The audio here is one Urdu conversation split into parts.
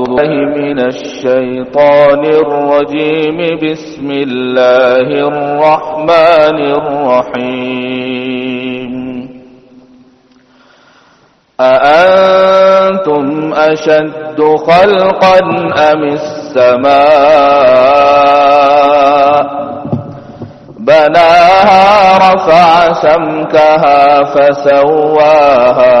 بالله من الشيطان الرجيم. بسم الله الرحمن الرحيم. أأنتم أشد خلقا أم السماء؟ بناها رفع سمكها فسواها.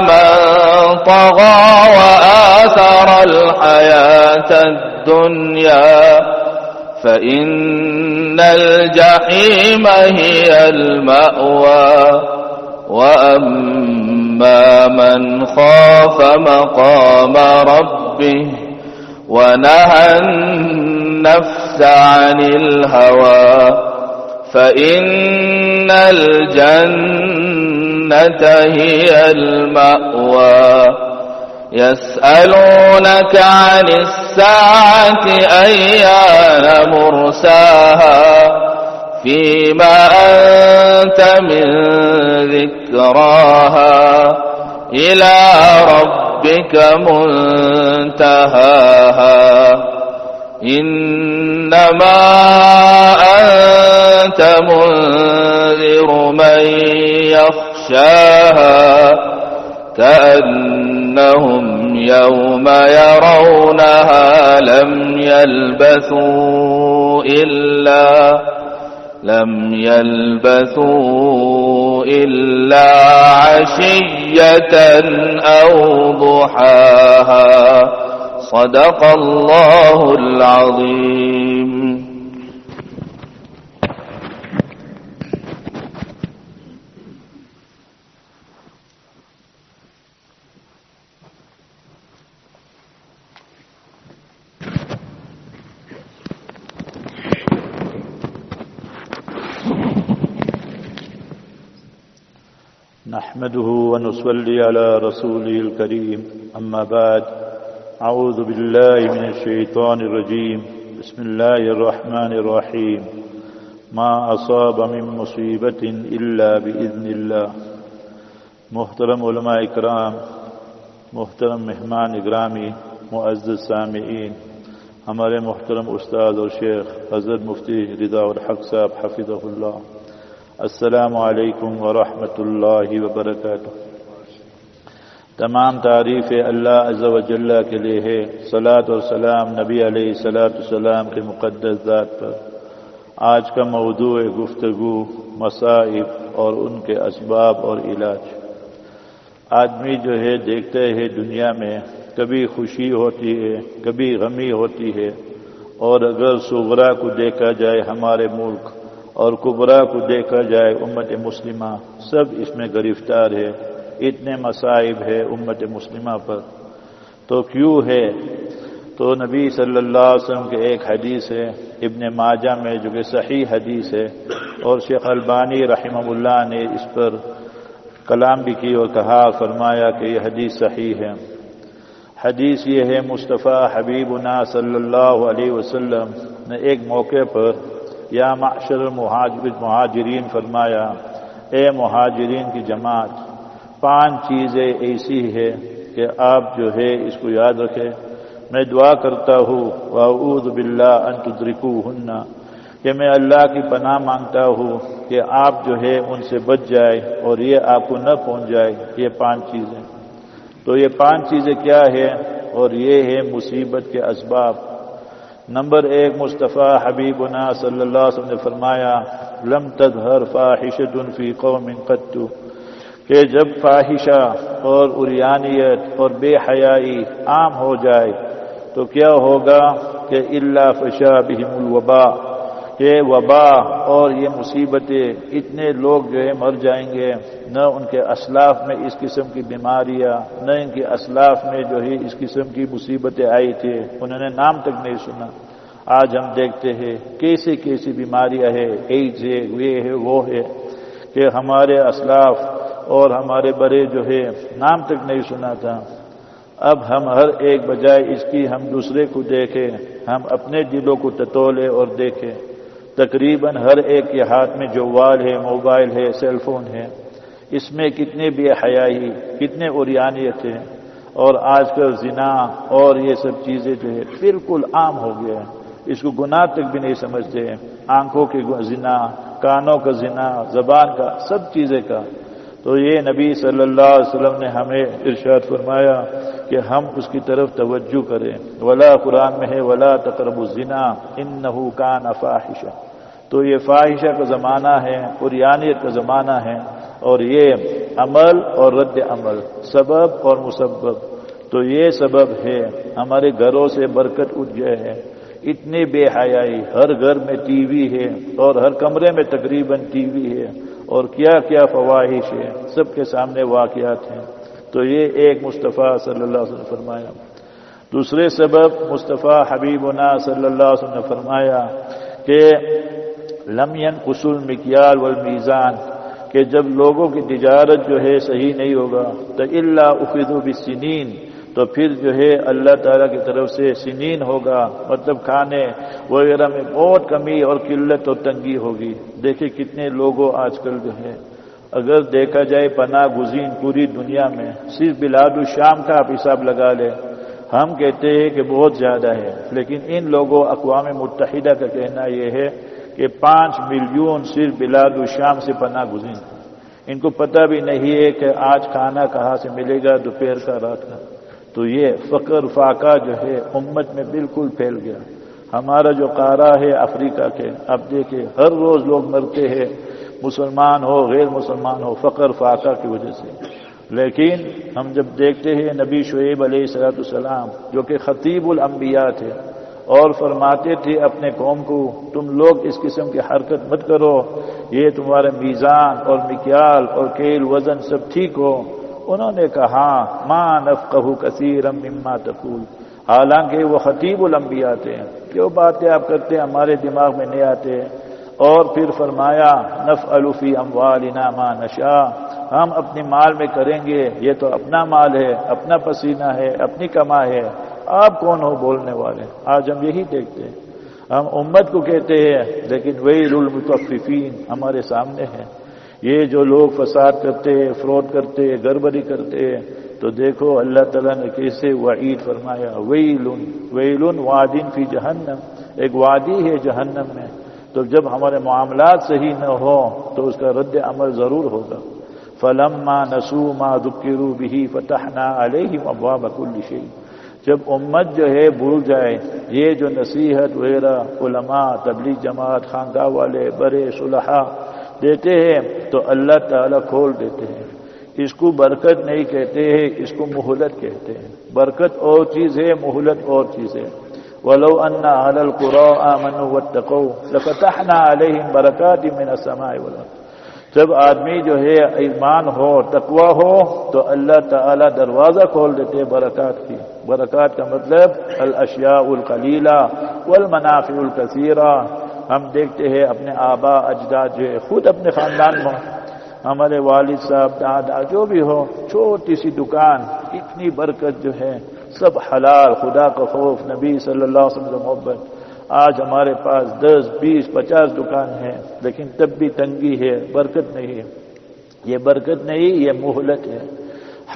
من طغى وآثر الحياة الدنيا فإن الجحيم هي المأوى. وأما من خاف مقام ربه ونهى النفس عن الهوى فإن الجنة هي المأوى. يسألونك عن الساعة أيان مرساها. فيما أنت من ذكراها. إلى ربك منتهاها. إنما أنت منذر من يخشاها كأنهم يوم يرونها لم يلبثوا إلا لم يلبثوا إلا عشية أو ضحاها. صدق الله العظيم. نحمده على رسوله الكريم. أما بعد، أعوذ بالله من الشيطان الرجيم. بسم الله الرحمن الرحيم. ما أصاب من مصيبة إلا بإذن الله. محترم علماء اکرام، محترم مہمان اگرامی، معزز سامعین، ہمارے محترم استاد اور شیخ حضرت مفتی رضا الحق صاحب حفظ اللہ. السلام علیکم ورحمۃ اللہ وبرکاتہ. تمام تعریف اللہ عز و جل کے لیے ہے۔ صلاۃ اور سلام نبی علیہ صلاۃ السلام کے مقدس ذات پر۔ آج کا موضوع گفتگو، مصائب اور ان کے اسباب اور علاج۔ آدمی جو ہے، دیکھتے ہے دنیا میں، کبھی خوشی ہوتی ہے، کبھی غمی ہوتی ہے۔ اور اگر صغرا کو دیکھا جائے ہمارے ملک، اور کبرا کو دیکھا جائے امت مسلمہ، سب اس میں گرفتار ہے۔ اتنے مصائب ہے امت مسلمہ پر۔ تو کیوں ہے؟ تو نبی صلی اللہ علیہ وسلم کے ایک حدیث ہے، ابن ماجہ میں جو کہ صحیح حدیث ہے۔ اور شیخ البانی رحمہ اللہ نے اس پر کلام بھی کی اور کہا، فرمایا کہ یہ حدیث صحیح ہے۔ حدیث یہ ہے، مصطفیٰ حبیب صلی اللہ علیہ وسلم نے ایک موقع پر یا معشر مہاجرین فرمایا، اے مہاجرین کی جماعت پانچ چیزیں ایسی ہے کہ آپ جو ہے اس کو یاد رکھیں۔ میں دعا کرتا ہوں، واعوذ باللہ ان تدرکو ہننا کہ میں اللہ کی پناہ مانگتا ہوں کہ آپ جو ہے ان سے بچ جائے اور یہ آپ کو نہ پہنچ جائے یہ پانچ چیزیں۔ تو یہ پانچ چیزیں کیا ہے اور یہ ہے مصیبت کے اسباب۔ نمبر ایک، مصطفیٰ حبیبنا صلی اللہ علیہ وسلم نے فرمایا، لم تظہر فاحشت فی قوم قد کہ جب فاحشہ اور اریانیت اور بے حیائی عام ہو جائے تو کیا ہوگا کہ اللہ فشا بہم الوبا، کہ وبا اور یہ مصیبتیں اتنے لوگ جو ہے مر جائیں گے، نہ ان کے اسلاف میں اس قسم کی بیماریاں، نہ ان کے اسلاف میں جو ہے اس قسم کی مصیبتیں آئی تھی، انہوں نے نام تک نہیں سنا۔ آج ہم دیکھتے ہیں کیسی کیسی بیماریاں ہے ایڈز ہے یہ ہے، وہ ہے، کہ ہمارے اسلاف اور ہمارے بڑے جو ہے نام تک نہیں سنا تھا۔ اب ہم ہر ایک بجائے اس کی ہم دوسرے کو دیکھیں، ہم اپنے دلوں کو تتولے اور دیکھیں۔ تقریباً ہر ایک کے ہاتھ میں جو وال ہے، موبائل ہے، سیل فون ہے، اس میں کتنے بے حیائی، کتنے اوریانیت ہیں۔ اور آج کل زنا اور یہ سب چیزیں جو ہے بالکل عام ہو گیا ہے اس کو گناہ تک بھی نہیں سمجھتے۔ آنکھوں کے زنا، کانوں کا زنا، زبان کا، سب چیزیں کا۔ تو یہ نبی صلی اللہ علیہ وسلم نے ہمیں ارشاد فرمایا کہ ہم اس کی طرف توجہ کریں۔ ولا قرآن میں ہے، ولا تقرب الزنا ان کان فاحشہ تو یہ فاحشہ کا زمانہ ہے قریانیت کا زمانہ ہے اور یہ عمل اور رد عمل، سبب اور مسبب۔ تو یہ سبب ہے، ہمارے گھروں سے برکت اٹھ گئے ہیں اتنی بے حیائی، ہر گھر میں ٹی وی ہے اور ہر کمرے میں تقریباً ٹی وی ہے۔ اور کیا کیا فواہش ہے سب کے سامنے واقعات ہیں۔ تو یہ ایک مصطفیٰ صلی اللہ علیہ وسلم نے فرمایا۔ دوسرے سبب مصطفیٰ حبیب صلی اللہ علیہ وسلم نے فرمایا کہ لمین قسل مکیال والمیزان، کہ جب لوگوں کی تجارت جو ہے صحیح نہیں ہوگا، تو اللہ افید و بسنین تو پھر جو ہے اللہ تعالیٰ کی طرف سے سنین ہوگا مطلب کھانے وغیرہ میں بہت کمی اور قلت اور تنگی ہوگی۔ دیکھیں کتنے لوگوں آج کل جو ہے اگر دیکھا جائے پناہ گزین پوری دنیا میں، صرف بلاد الشام کا آپ حساب لگا لیں۔ ہم کہتے ہیں کہ بہت زیادہ ہے، لیکن ان لوگوں، اقوام متحدہ کا کہنا یہ ہے کہ پانچ ملین صرف بلاد الشام سے پناہ گزین۔ ان کو پتہ بھی نہیں ہے کہ آج کھانا کہاں سے ملے گا، دوپہر کا، رات کا۔ تو یہ فقر فاقہ جو ہے امت میں بالکل پھیل گیا۔ ہمارا جو قارا ہے افریقہ کے، اب دیکھیں ہر روز لوگ مرتے ہیں، مسلمان ہو، غیر مسلمان ہو، فقر فاقہ کی وجہ سے۔ لیکن ہم جب دیکھتے ہیں نبی شعیب علیہ صلاحت السلام جو کہ خطیب الانبیاء تھے، اور فرماتے تھے اپنے قوم کو، تم لوگ اس قسم کی حرکت مت کرو، یہ تمہارے میزان اور مکیال اور کیل وزن سب ٹھیک ہو۔ انہوں نے کہا ماں نفقہ کثیر مما تقول. حالانکہ وہ خطیب الانبیاء تھے۔ کیوں باتیں آپ کرتے ہیں؟ ہمارے دماغ میں نہیں آتے۔ اور پھر فرمایا نف الفی اموالنا ما نشا ہم اپنی مال میں کریں گے۔ یہ تو اپنا مال ہے، اپنا پسینہ ہے، اپنی کما ہے۔ آپ کون ہو بولنے والے؟ آج ہم یہی دیکھتے ہیں۔ ہم امت کو کہتے ہیں، لیکن وہی المتففین ہمارے سامنے ہیں۔ یہ جو لوگ فساد کرتے فراڈ کرتے گڑبڑی کرتے تو دیکھو اللہ تعالیٰ نے کیسے وعید فرمایا، ویلن ویلن وادین فی جہنم، ایک وادی ہے جہنم میں۔ تو جب ہمارے معاملات صحیح نہ ہو تو اس کا رد عمل ضرور ہوگا۔ فلم ماں نسو ماں دکرو بھی فتح نہ علیہ ابوا بکل شی جب امت جو ہے بھول جائے، یہ جو نصیحت وغیرہ، علماء، تبلیغ جماعت، خانقاہ والے، بڑے صلحہ دیتے ہیں تو اللہ تعالیٰ کھول دیتے ہیں۔ اس کو برکت نہیں کہتے ہیں، اس کو مہلت کہتے ہیں۔ برکت اور چیز ہے، مہلت اور چیز ہے۔ ولو ان اهل القرى امنوا واتقوا لفتحنا عليهم بركات من السماء والارض جب آدمی جو ہے ایمان ہو تقوا ہو، تو اللہ تعالی دروازہ کھول دیتے برکات کی۔ برکات کا مطلب الاشیاء القلیلہ والمنافع الکثیرہ۔ ہم دیکھتے ہیں اپنے آبا، اجداد جو ہے، خود اپنے خاندان میں ہمارے والد صاحب، دادا، جو بھی ہو چھوٹی سی دکان، اتنی برکت جو ہے، سب حلال، خدا کا خوف، نبی صلی اللہ علیہ وسلم محبت۔ آج ہمارے پاس دس، بیس، پچاس دکان ہے لیکن تب بھی تنگی ہے، برکت نہیں ہے۔ یہ برکت نہیں، یہ مہلت ہے۔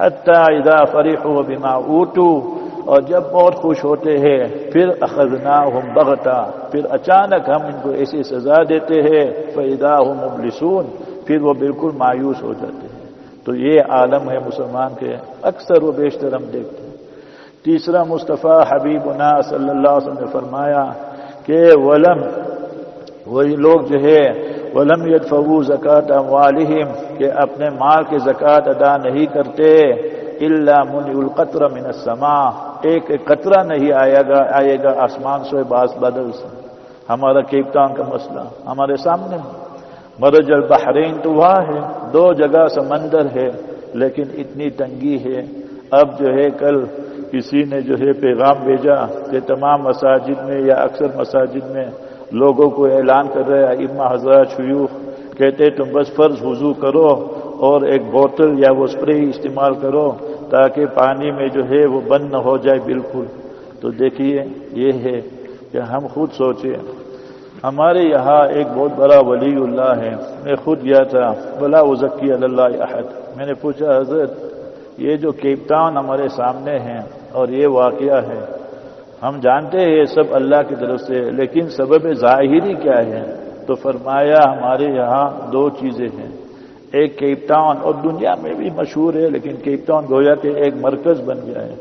حتیٰ اذا فریق و بیما اوٹو اور جب بہت خوش ہوتے ہیں، پھر اخذنا ہم بغتا پھر اچانک ہم ان کو ایسی سزا دیتے ہیں فیدا ہم مبلسون، پھر وہ بالکل مایوس ہو جاتے ہیں۔ تو یہ عالم ہے مسلمان کے اکثر و بیشتر ہم دیکھتے ہیں۔ تیسرا مصطفیٰ حبیب صلی اللہ علیہ وسلم نے فرمایا کہ ولم وہی لوگ جو ہے ولم یدفعو زکات اموالہم کہ اپنے مال کے زکات ادا نہیں کرتے۔ الا من القطر من السماء۔ ایک قطرہ نہیں آئے گا آئے گا آسمان سے باس بدل سے۔ ہمارا کیپتان کا مسئلہ ہمارے سامنے۔ مرج البحرین تو وہاں ہے، دو جگہ سمندر ہے، لیکن اتنی تنگی ہے۔ اب جو ہے، کل کسی نے جو ہے پیغام بھیجا کہ تمام مساجد میں یا اکثر مساجد میں لوگوں کو اعلان کر رہے اما حضرات شیوخ کہتے تم بس فرض وضو کرو۔ اور ایک بوتل یا وہ اسپرے استعمال کرو تاکہ پانی میں جو ہے وہ بند نہ ہو جائے بالکل۔ تو دیکھیے، یہ ہے کہ ہم خود سوچیں ہمارے یہاں ایک بہت بڑا ولی اللہ ہے۔ میں خود گیا تھا، بلا ازکی اللہ احد۔ میں نے پوچھا، حضرت، یہ جو کیپٹان ہمارے سامنے ہیں اور یہ واقعہ ہے، ہم جانتے ہیں یہ سب اللہ کی طرف سے، لیکن سبب ظاہری کیا ہے؟ تو فرمایا، ہمارے یہاں دو چیزیں ہیں۔ ایک کیپ ٹاؤن اور دنیا میں بھی مشہور ہے، لیکن کیپ ٹاؤن گویا کہ ایک مرکز بن گیا ہے۔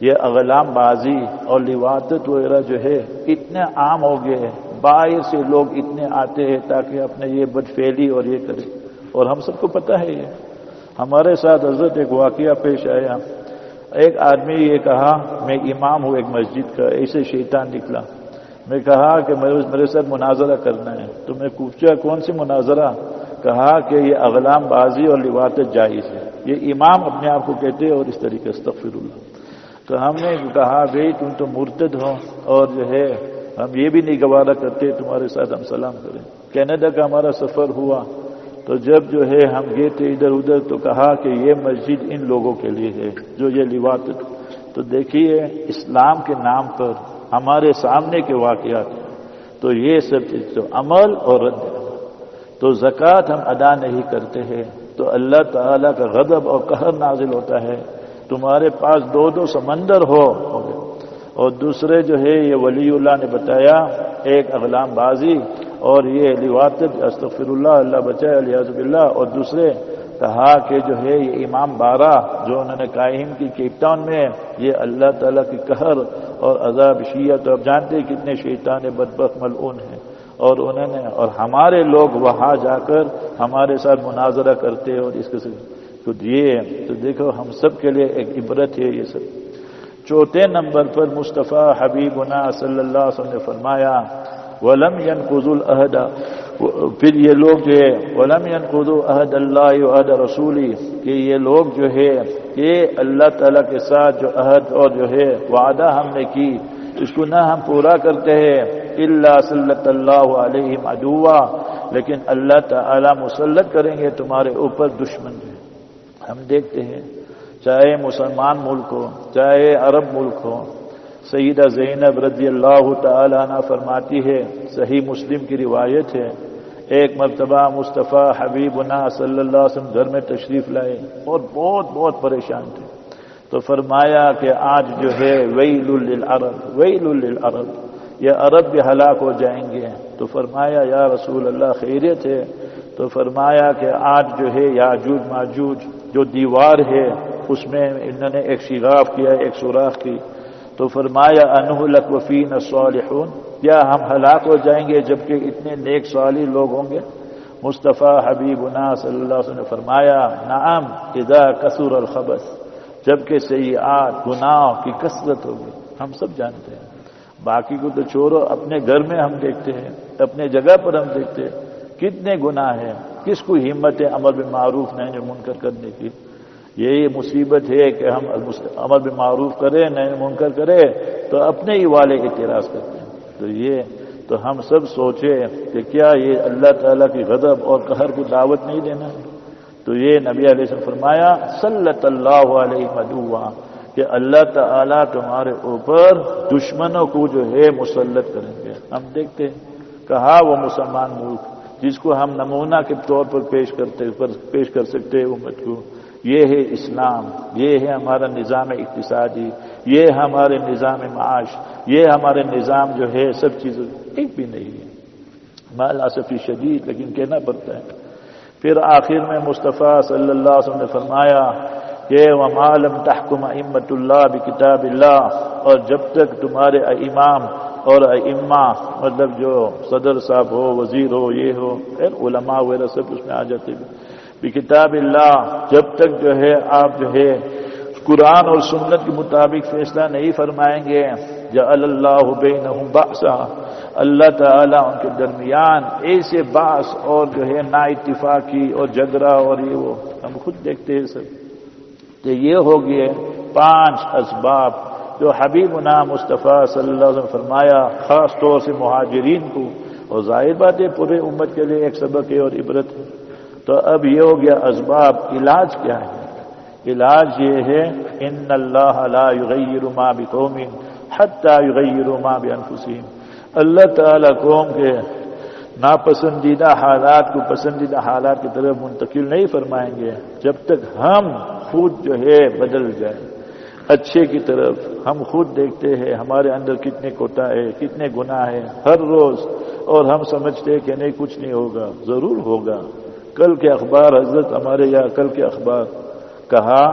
یہ اغلام بازی اور لواطت وغیرہ جو ہے، اتنے عام ہو گئے باہر سے لوگ اتنے آتے ہیں تاکہ اپنے یہ بد فیلی اور یہ کرے۔ اور ہم سب کو پتہ ہے یہ۔ ہمارے ساتھ حضرت ایک واقعہ پیش آیا۔ ایک آدمی یہ کہا، میں امام ہوں ایک مسجد کا، ایسے شیطان نکلا۔ میں کہا کہ میرے ساتھ مناظرہ کرنا ہے۔ تو میں پوچھا، کون سی مناظرہ؟ کہا کہ یہ اغلام بازی اور لباطت جائز ہے۔ یہ امام اپنے آپ کو کہتے اور اس طریقے سے اللہ۔ تو ہم نے کہا، بھائی تم تو مرتد ہو اور جو ہے، ہم یہ بھی نہیں گوارا کرتے تمہارے ساتھ ہم سلام کریں۔ کینیڈا کا ہمارا سفر ہوا۔ تو جب جو ہے ہم گئے تھے ادھر ادھر، تو کہا کہ یہ مسجد ان لوگوں کے لیے ہے جو یہ لباس تو دیکھیے، اسلام کے نام پر ہمارے سامنے کے واقعات ہیں۔ تو یہ سب چیز تو عمل اور رد تو زکوٰۃ ہم ادا نہیں کرتے ہیں۔ تو اللہ تعالیٰ کا غضب اور قہر نازل ہوتا ہے۔ تمہارے پاس دو دو سمندر ہو۔ اور دوسرے جو ہے، یہ ولی اللہ نے بتایا، ایک اغلام بازی اور یہ لوات استغفر اللہ اللہ بچائے علیہ اللہ اور دوسرے کہا کہ جو ہے، یہ امام بارہ، جو انہوں نے قائم کی کیپٹاؤن میں، یہ اللہ تعالیٰ کی قہر اور عذاب شیعہ۔ تو اب جانتے ہیں کتنے شیطان بدبخ ملعون ہیں۔ اور انہوں نے اور ہمارے لوگ وہاں جا کر ہمارے ساتھ مناظرہ کرتے اور اس قسم تو یہ تو دیکھو ہم سب کے لیے ایک عبرت ہے یہ سب۔ چوتھے نمبر پر مصطفیٰ حبیب صلی اللہ علیہ وسلم نے فرمایا، ولم ينقض العہد پھر یہ لوگ جو ہے، ولم ينقض عہد اللہ عہد رسولی کہ یہ لوگ جو ہے یہ اللہ تعالیٰ کے ساتھ جو عہد اور جو ہے، وعدہ ہم نے کی۔ اس کو نہ ہم پورا کرتے ہیں اللہ صلی اللہ علیہ ادوا لیکن اللہ تعالی مسلط کریں گے، تمہارے اوپر دشمن ہم دیکھتے ہیں، چاہے مسلمان ملک ہو، چاہے عرب ملک ہو، سیدہ زینب رضی اللہ تعالی عنہ فرماتی ہے، صحیح مسلم کی روایت ہے، ایک مرتبہ مصطفیٰ حبیب صلی اللہ علیہ وسلم گھر میں تشریف لائے، اور بہت بہت پریشان تھے۔ تو فرمایا کہ آج جو ہے ویل للعرب ویل للعرب، یہ عرب بھی ہلاک ہو جائیں گے۔ تو فرمایا، یا رسول اللہ، خیریت ہے۔ تو فرمایا کہ آج جو ہے یاجوج، ماجوج جو دیوار ہے، اس میں انہوں نے ایک شگاف کیا، ایک سوراخ کی۔ تو فرمایا انہ لک وفین یا ہم ہلاک ہو جائیں گے جبکہ اتنے نیک صالح لوگ ہوں گے؟ مصطفیٰ حبیب صلی اللہ علیہ وسلم نے فرمایا، نعم، اذا کثر الخبث۔ جبکہ سیئات گناہ کی کثرت ہوگی ہم سب جانتے ہیں۔ باقی کو تو چھوڑو، اپنے گھر میں ہم دیکھتے ہیں، اپنے جگہ پر ہم دیکھتے ہیں۔ کتنے گناہ ہیں۔ کس کو ہمت ہے عمل میں معروف نہیں منکر کرنے کی؟ یہ مصیبت ہے کہ ہم عمل بھی معروف کریں نئے منکر کرے تو اپنے ہی والے اعتراض کرتے ہیں۔ تو یہ، تو ہم سب سوچیں کہ کیا یہ اللہ تعالیٰ کی غضب اور قہر کو دعوت نہیں دینا ہے؟ تو یہ نبی علیہ وسلم فرمایا صلی اللہ علیہ مدعا کہ اللہ تعالیٰ تمہارے اوپر دشمنوں کو جو ہے مسلط کریں گے۔ ہم دیکھتے ہیں، کہا وہ مسلمان ملک جس کو ہم نمونہ کے طور پر پیش کرتے پیش کر سکتے ہیں امت کو، یہ ہے اسلام، یہ ہے ہمارا نظام اقتصادی، یہ ہمارے نظام معاش، یہ ہمارے نظام جو ہے سب چیزیں ایک بھی نہیں ہے۔ مال آصفی شدید لیکن کہنا پڑتا ہے۔ پھر آخر میں مصطفیٰ صلی اللہ علیہ وسلم نے فرمایا کہ ومالم تحکم امت اللہ بکتاب اللہ اور جب تک تمہارے امام اور اما مطلب جو صدر صاحب ہو، وزیر ہو، یہ ہو علماء وغیرہ سب اس میں آ جاتے بکتاب اللہ جب تک جو ہے، آپ جو ہے، قرآن اور سنت کے مطابق فیصلہ نہیں فرمائیں گے۔ یا اللہ بینہم باسا اللہ تعالیٰ ان کے درمیان ایسے باس اور جو ہے نا اتفاقی اور جگرا اور یہ وہ، ہم خود دیکھتے ہیں سب۔ تو یہ ہو گئے پانچ اسباب جو حبیب نام مصطفیٰ صلی اللہ علیہ وسلم فرمایا، خاص طور سے مہاجرین کو۔ اور ظاہر بات ہے، پورے امت کے لیے ایک سبق ہے اور عبرت ہے۔ تو اب یہ ہو گیا اسباب، علاج کیا ہے؟ علاج یہ ہے، ان اللہ لا یغیر ما بقوم حتی یغیر ما بانفسهم اللہ تعالی قوم کے ناپسندیدہ حالات کو پسندیدہ حالات کی طرف منتقل نہیں فرمائیں گے جب تک ہم خود جو ہے بدل جائے اچھے کی طرف ہم خود دیکھتے ہیں ہمارے اندر کتنے کوتا ہے، کتنے گناہ ہے ہر روز اور ہم سمجھتے کہ نہیں، کچھ نہیں ہوگا۔ ضرور ہوگا۔ کل کے اخبار، حضرت ہمارے یہاں کل کے اخبار کہا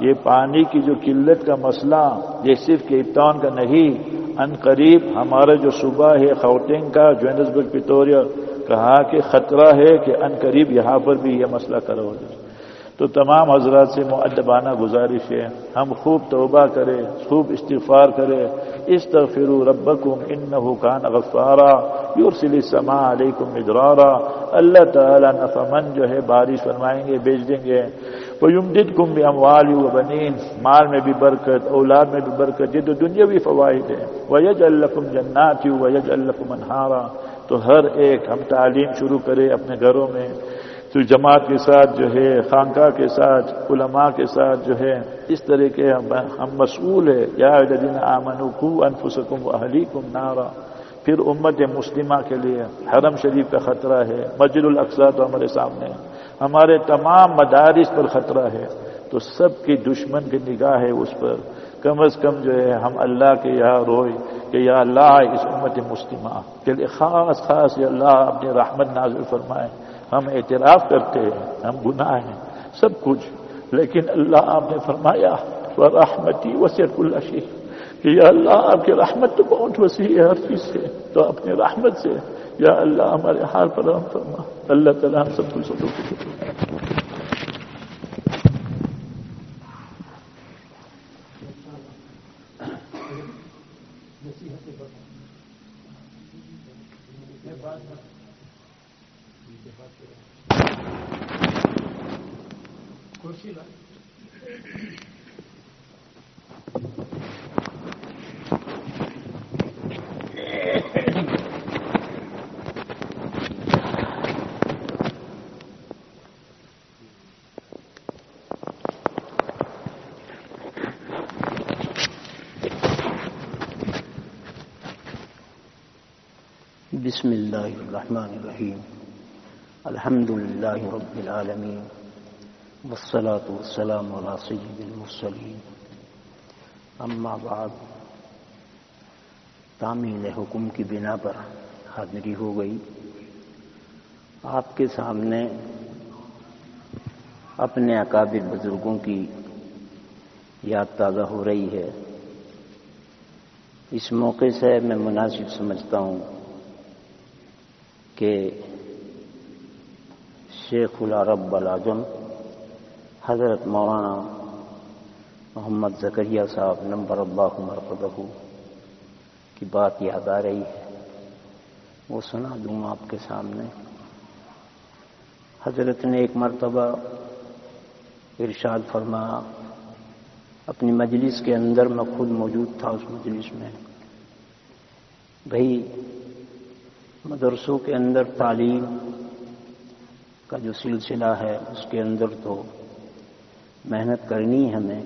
یہ پانی کی جو قلت کا مسئلہ، یہ صرف کیپٹاؤن کا نہیں، ان قریب ہمارا جو صوبہ ہے خوٹنگ کا جوینسبرگ پٹوریا، کہا کہ خطرہ ہے کہ ان قریب یہاں پر بھی یہ مسئلہ کرا ہو جائے تو تمام حضرات سے معدبانہ گزارش ہے، ہم خوب توبہ کرے خوب استغفار کرے استغفروا ربکم انہو کان غفارا، یرسل السماء علیکم ادرارا اللہ تعالی نفمن جو ہے، بارش فرمائیں گے بیچ دیں گے۔ وَيُمْدِدْكُمْ بِأَمْوَالِ وَبَنِينَ، مال میں بھی برکت، اولاد میں بھی برکت، یہ تو دنیا بھی فوائد ہے وَيَجْعَلْ لَكُمْ جَنَّاتِ وَيَجْعَلْ لَكُمْ أَنْهَارًا۔ تو ہر ایک ہم تعلیم شروع کرے اپنے گھروں میں۔ تو جماعت کے ساتھ جو ہے، خانقاہ کے ساتھ، علماء کے ساتھ جو ہے، اس طرح کے ہم مسئول ہے یا الذین آمنوا قوا انفسکم واہلیکم نارا۔ پھر امت مسلمہ کے لیے حرم شریف کا خطرہ ہے۔ مسجد الاقصا تو ہمارے سامنے ہمارے تمام مدارس پر خطرہ ہے، تو سب کی دشمن کی نگاہ ہے اس پر۔ کم از کم جو ہے، ہم اللہ کے یہاں روئے کہ یا اللہ اس امت مسلمہ کے لیے خاص خاص یا اللہ اپنی رحمت نازل فرمائے۔ ہم اعتراف کرتے ہیں، ہم گناہ ہیں، سب کچھ۔ لیکن اللہ آپ نے فرمایا وہ رحمتی وسیع اللہ کہ یا اللہ آپ کی رحمت تو بہت وسیع ہے، ہر چیز سے۔ تو اپنی رحمت سے۔ یا اللہ ہمارے حال پر رحم فرما۔ اللہ تعالیٰ ہم سب کچھ بسم الله الرحمن الرحيم. الحمد لله رب العالمين. والصلاة والسلام على سيد المرسلين. أما بعد تعمیل حکم کی بنا پر حاضری ہو گئی۔ آپ کے سامنے اپنے اکابر بزرگوں کی یاد تازہ ہو رہی ہے۔ اس موقع سے میں مناسب سمجھتا ہوں کہ شیخ العرب العظم حضرت مولانا محمد زکریہ صاحب نمبر اللہ مرکزہ کی بات یاد آ رہی ہے، وہ سنا دوں آپ کے سامنے۔ حضرت نے ایک مرتبہ ارشاد فرمایا، اپنی مجلس کے اندر میں خود موجود تھا، اس مجلس میں۔ بھائی مدرسوں کے اندر تعلیم کا جو سلسلہ ہے، اس کے اندر تو محنت کرنی ہے ہمیں،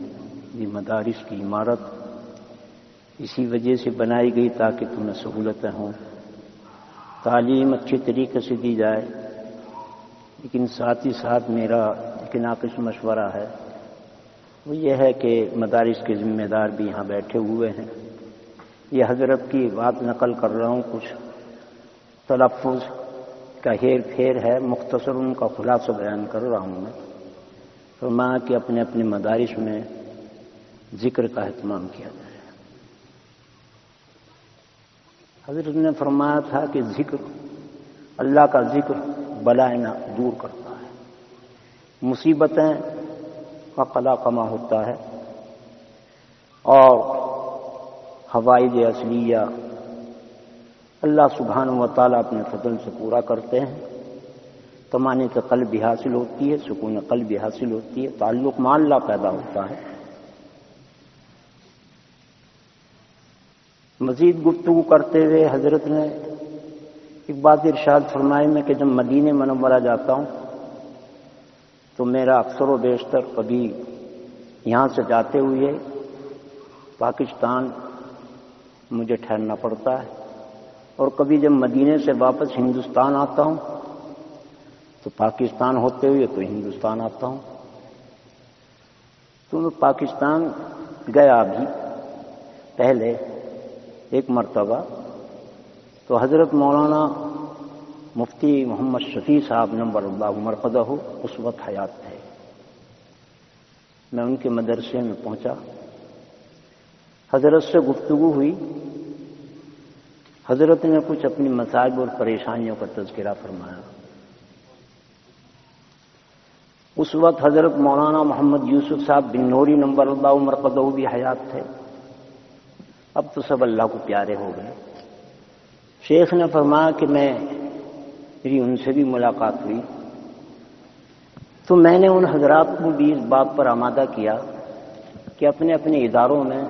یہ مدارس کی عمارت اسی وجہ سے بنائی گئی تاکہ تمہیں سہولتیں ہوں۔ تعلیم اچھی طریقے سے دی جائے، لیکن ساتھ ہی ساتھ میرا ایک ناقص مشورہ ہے، وہ یہ ہے کہ مدارس کے ذمہ دار بھی یہاں بیٹھے ہوئے ہیں۔ یہ حضرت کی بات نقل کر رہا ہوں، کچھ تلفظ کا ہیر پھیر ہے، مختصر ان کا خلاصہ بیان کر رہا ہوں میں۔ فرمایا کہ اپنے اپنے مدارس میں ذکر کا اہتمام کیا جائے۔ حضرت نے فرمایا تھا کہ ذکر، اللہ کا ذکر بلائیں دور کرتا ہے۔ مصیبتیں کا قلا کما ہوتا ہے۔ اور حوائج اصلیہ اللہ سبحانہ و تعالیٰ اپنے فضل سے پورا کرتے ہیں۔ تمانے کا قلب بھی حاصل ہوتی ہے، سکون قلب بھی حاصل ہوتی ہے، تعلق مان اللہ پیدا ہوتا ہے۔ مزید گفتگو کرتے ہوئے حضرت نے ایک بات ارشاد فرمائے میں کہ جب مدینہ منورہ جاتا ہوں تو میرا اکثر و بیشتر کبھی یہاں سے جاتے ہوئے پاکستان مجھے ٹھہرنا پڑتا ہے۔ اور کبھی جب مدینے سے واپس ہندوستان آتا ہوں، تو پاکستان ہوتے ہوئے تو ہندوستان آتا ہوں۔ تو میں پاکستان گیا ابھی پہلے ایک مرتبہ۔ تو حضرت مولانا مفتی محمد شفیع صاحب نمبر اللہ مرقدہ ہو، اس وقت حیات تھے۔ میں ان کے مدرسے میں پہنچا۔ حضرت سے گفتگو ہوئی۔ حضرت نے کچھ اپنی مسائل اور پریشانیوں کا تذکرہ فرمایا۔ اس وقت حضرت مولانا محمد یوسف صاحب بن نوری نمبر اللہ عمر قدو بھی حیات تھے۔ اب تو سب اللہ کو پیارے ہو گئے۔ شیخ نے فرمایا کہ میں میری ان سے بھی ملاقات ہوئی۔ تو میں نے ان حضرات کو بھی اس بات پر آمادہ کیا کہ اپنے اپنے اداروں میں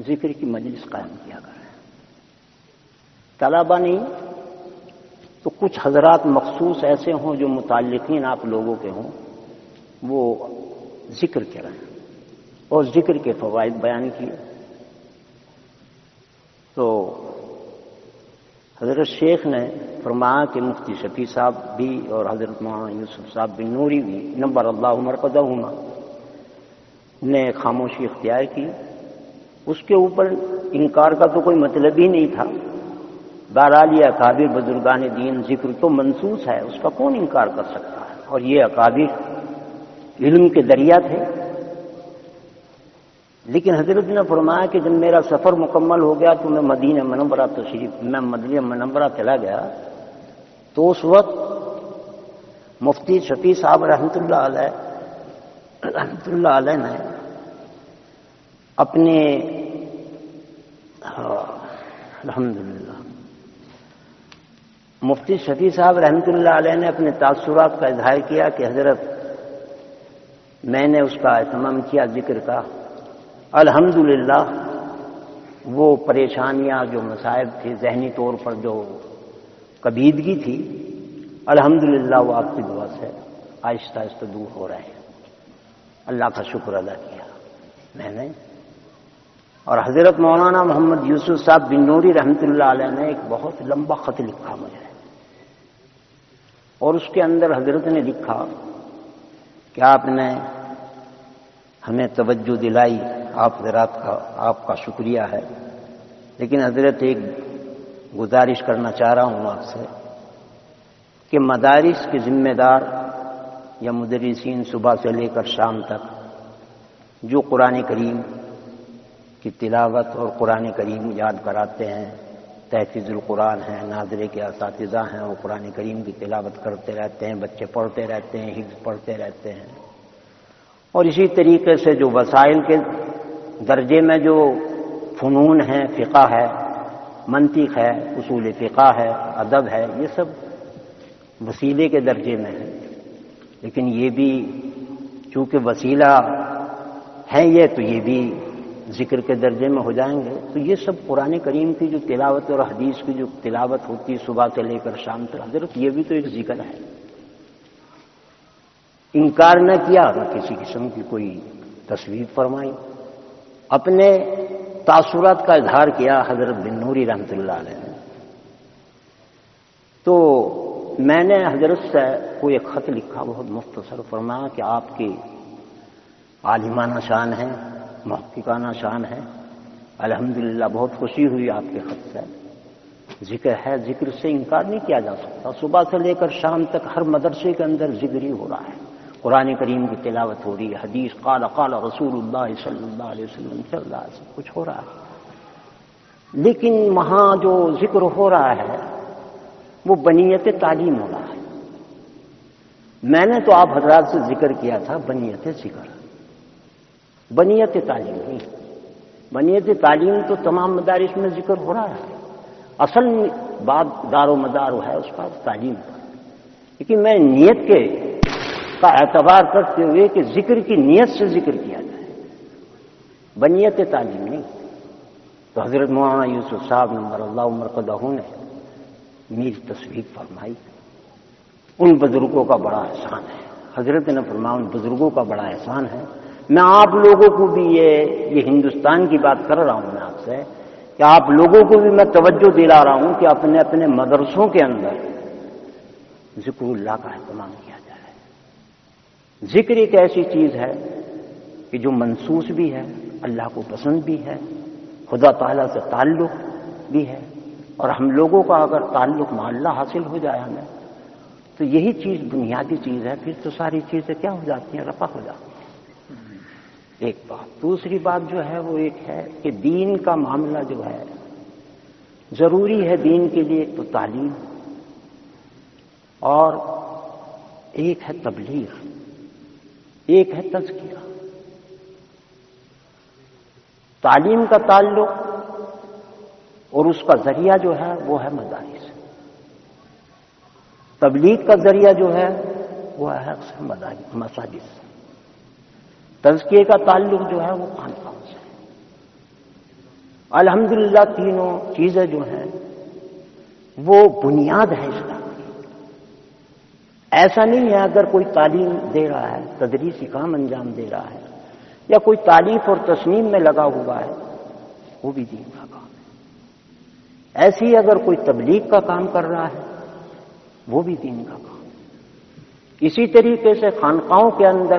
ذکر کی مجلس قائم کیا کریں۔ طلبا نہیں، تو کچھ حضرات مخصوص ایسے ہوں جو متعلقین آپ لوگوں کے ہوں، وہ ذکر کریں اور ذکر کے فوائد بیان کیے۔ تو حضرت شیخ نے فرمایا کہ مفتی شفیع صاحب بھی اور حضرت مولانا یوسف صاحب بن نوری بھی نمبر اللہ عمر قدہ نے خاموشی اختیار کی۔ اس کے اوپر انکار کا تو کوئی مطلب ہی نہیں تھا۔ بہرحال یہ اکابر بزرگان دین ذکر تو منسوس ہے، اس کا کون انکار کر سکتا ہے؟ اور یہ اکابر علم کے دریا تھے۔ لیکن حضرت نے فرمایا کہ جب میرا سفر مکمل ہو گیا تو میں مدینہ منورہ تشریف، میں مدینہ منورہ چلا گیا۔ تو اس وقت مفتی شفیع صاحب رحمۃ اللہ علیہ رحمۃ اللہ علیہ نے اپنے ہاں، الحمد للہ مفتی شفیع صاحب رحمۃ اللہ علیہ نے اپنے تاثرات کا اظہار کیا کہ حضرت، میں نے اس کا اہتمام کیا ذکر کا۔ الحمد وہ پریشانیاں جو مسائب تھے، ذہنی طور پر جو کبیدگی تھی الحمد وہ آپ کی دعا سے آہستہ آہستہ دور ہو رہے ہیں۔ اللہ کا شکر ادا کیا۔ میں نے۔ اور حضرت مولانا محمد یوسف صاحب بن نوری رحمۃ اللہ علیہ نے ایک بہت لمبا خط لکھا مجھے۔ اور اس کے اندر حضرت نے لکھا کہ آپ نے ہمیں توجہ دلائی، آپ حضرات کا، آپ کا شکریہ ہے۔ لیکن حضرت ایک گزارش کرنا چاہ رہا ہوں آپ سے کہ مدارس کے ذمہ دار یا مدرسین صبح سے لے کر شام تک جو قرآن کریم کی تلاوت اور قرآن کریم یاد کراتے ہیں تحفظ القرآن ہیں، ناظرے کے اساتذہ ہیں، وہ قرآن کریم کی تلاوت کرتے رہتے ہیں، بچے پڑھتے رہتے ہیں، حفظ پڑھتے رہتے ہیں۔ اور اسی طریقے سے جو وسائل کے درجے میں جو فنون ہیں، فقہ ہے، منطق ہے، اصول فقہ ہے، ادب ہے، یہ سب وسیلے کے درجے میں ہے لیکن یہ بھی چونکہ وسیلہ ہے یہ، تو یہ بھی ذکر کے درجے میں ہو جائیں گے، تو یہ سب قرآن کریم کی جو تلاوت اور حدیث کی جو تلاوت ہوتی ہے صبح سے لے کر شام تک، حضرت یہ بھی تو ایک ذکر ہے۔ انکار نہ کیا نہ کسی قسم کی کوئی تصویر فرمائی۔ اپنے تاثرات کا اظہار کیا حضرت بن نوری رحمت اللہ علیہ نے۔ تو میں نے حضرت سے کوئی ایک خط لکھا، بہت مختصر فرمایا کہ آپ کی عالمانہ شان ہے۔ محققانہ شان ہے۔ الحمدللہ، بہت خوشی ہوئی آپ کے خط سے۔ ذکر ہے، ذکر سے انکار نہیں کیا جا سکتا۔ صبح سے لے کر شام تک ہر مدرسے کے اندر ذکر ہی ہو رہا ہے۔ قرآن کریم کی تلاوت ہو رہی ہے، حدیث، قال قال رسول اللہ صلی اللہ علیہ وسلم چل رہا ہے سب کچھ ہو رہا ہے۔ لیکن وہاں جو ذکر ہو رہا ہے، وہ بنیت تعلیم ہو رہا ہے۔ میں نے تو آپ حضرات سے ذکر کیا تھا، بنیت ذکر۔ بنیت تعلیم نہیں۔ بنیت تعلیم تو تمام مدارس میں ذکر ہو رہا ہے۔ اصل بات دار و مدار ہے اس کا تعلیم۔ کا لیکن میں نیت کے کا اعتبار کرتے ہوئے کہ ذکر کی نیت سے ذکر کیا جائے۔ بنیت تعلیم نہیں۔ تو حضرت مولانا یوسف صاحب نمبر اللہ عمر قدہ نے میری تصویر فرمائی۔ ان بزرگوں کا بڑا احسان ہے۔ حضرت نے فرمایا، ان بزرگوں کا بڑا احسان ہے۔ میں آپ لوگوں کو بھی یہ یہ ہندوستان کی بات کر رہا ہوں میں آپ سے کہ آپ لوگوں کو بھی میں توجہ دلا رہا ہوں کہ اپنے اپنے مدرسوں کے اندر ذکر اللہ کا اہتمام کیا جائے۔ ذکر ایک ایسی چیز ہے کہ جو منسوس بھی ہے، اللہ کو پسند بھی ہے، خدا تعالیٰ سے تعلق بھی ہے۔ اور ہم لوگوں کا اگر تعلق محلہ حاصل ہو جائے ہمیں، تو یہی چیز، بنیادی چیز ہے، پھر تو ساری چیزیں کیا ہو جاتی ہیں؟ رفا ہو جاتی ہیں۔ ایک بات۔ دوسری بات جو ہے وہ ایک ہے کہ دین کا معاملہ جو ہے، ضروری ہے دین کے لیے ایک تو تعلیم، اور ایک ہے تبلیغ، ایک ہے تزکیہ تعلیم کا تعلق اور اس کا ذریعہ جو ہے وہ ہے مدارس۔ تبلیغ کا ذریعہ جو ہے وہ ہے مساجد۔ سے تزکیے کا تعلق جو ہے وہ خانقاہوں سے الحمدللہ تینوں چیزیں جو ہیں، وہ بنیاد ہے اس کا ایسا نہیں ہے اگر کوئی تعلیم دے رہا ہے تدریسی کام انجام دے رہا ہے، یا کوئی تعلیف اور تسنیم میں لگا ہوا ہے، وہ بھی دین کا کام ہے۔ ایسی اگر کوئی تبلیغ کا کام کر رہا ہے، وہ بھی دین کا کام اسی طریقے سے خانقاہوں کے اندر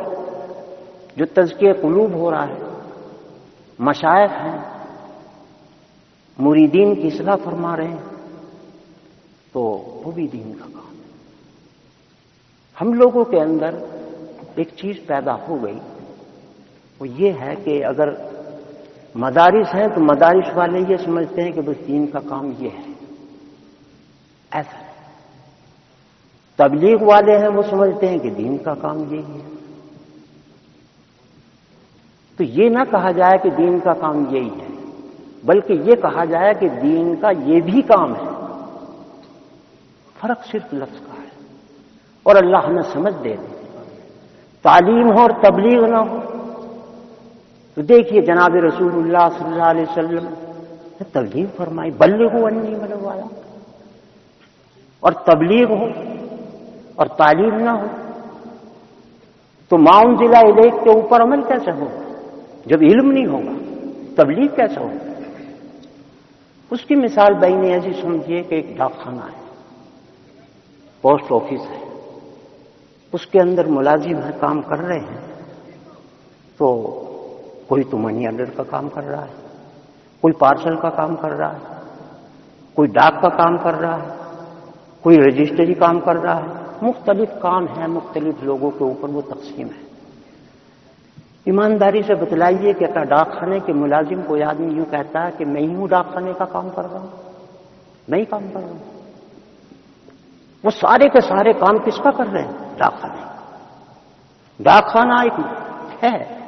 جو تزکیہ قلوب ہو رہا ہے، مشائق ہیں، مریدین کی اصلاح فرما رہے ہیں، تو وہ بھی دین کا کام ہے۔ ہم لوگوں کے اندر ایک چیز پیدا ہو گئی، وہ یہ ہے کہ اگر مدارس ہیں تو مدارس والے یہ سمجھتے ہیں کہ بس دین کا کام یہ ہے۔ ایسا تبلیغ والے ہیں وہ سمجھتے ہیں کہ دین کا کام یہی ہے۔ تو یہ نہ کہا جائے کہ دین کا کام یہی ہے، بلکہ یہ کہا جائے کہ دین کا یہ بھی کام ہے۔ فرق صرف لفظ کا ہے۔ اور اللہ ہمیں سمجھ دے دے۔ تعلیم ہو اور تبلیغ نہ ہو۔ تو دیکھیے جناب رسول اللہ صلی اللہ علیہ وسلم نے تبلیغ فرمائی بلے کو انی بنوایا اور تبلیغ ہو اور تعلیم نہ ہو۔ تو معاون ضلع علیق کے اوپر عمل کیسے ہوگا جب علم نہیں ہوگا، تبلیغ کیسا ہوگا؟ اس کی مثال بھائی نے ایسی سمجھیے کہ ایک ڈاک خانہ ہے، پوسٹ آفس ہے۔ اس کے اندر ملازم ہے کام کر رہے ہیں، تو کوئی تو منی آرڈر کا کام کر رہا ہے، کوئی پارسل کا کام کر رہا ہے، کوئی ڈاک کا کام کر رہا ہے، کوئی رجسٹری کام کر رہا ہے۔ مختلف کام ہیں، مختلف لوگوں کے اوپر وہ تقسیم ہے۔ ایمانداری سے بتلائیے کہ اگر ڈاک خانے کے ملازم کوئی آدمی یوں کہتا ہے کہ میں ہی ہوں ڈاک خانے کا کام کر رہا ہوں؟ میں ہی کام کر رہا ہوں۔ وہ سارے کے سارے کام کس کا کر رہے ہیں؟ ڈاک خانے ڈاک خانہ ایک ہے۔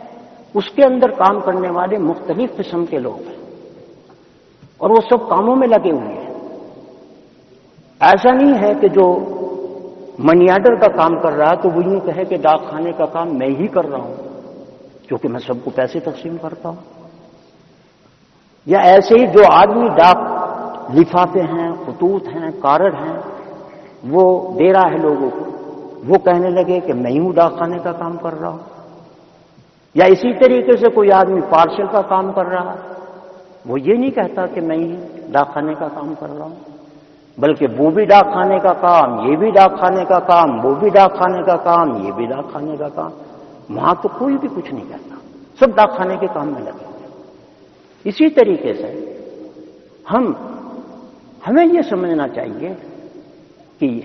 اس کے اندر کام کرنے والے مختلف قسم کے لوگ ہیں۔ اور وہ سب کاموں میں لگے ہوئے ہیں۔ ایسا نہیں ہے کہ جو منی آرڈر کا کام کر رہا ہے تو وہ یوں کہے کہ ڈاک خانے کا کام میں ہی کر رہا ہوں۔ کیونکہ میں سب کو پیسے تقسیم کرتا ہوں۔ یا ایسے ہی جو آدمی ڈاک لفافے ہیں، خطوط ہیں، کارڈ ہیں، وہ دے رہا ہے لوگوں کو۔ وہ کہنے لگے کہ میں ہوں ڈاک خانے کا کام کر رہا ہوں۔ یا اسی طریقے سے کوئی آدمی پارسل کا کام کر رہا ہے۔ وہ یہ نہیں کہتا کہ میں ہی ڈاک خانے کا کام کر رہا ہوں۔ بلکہ وہ بھی ڈاک خانے کا کام، یہ بھی ڈاک خانے کا کام، وہ بھی ڈاک خانے کا کام، یہ بھی ڈاک خانے کا کام۔ وہاں تو کوئی بھی کچھ نہیں کرتا سب ڈاک خانے کے کام میں لگے اسی طریقے سے ہم، ہمیں یہ سمجھنا چاہیے کہ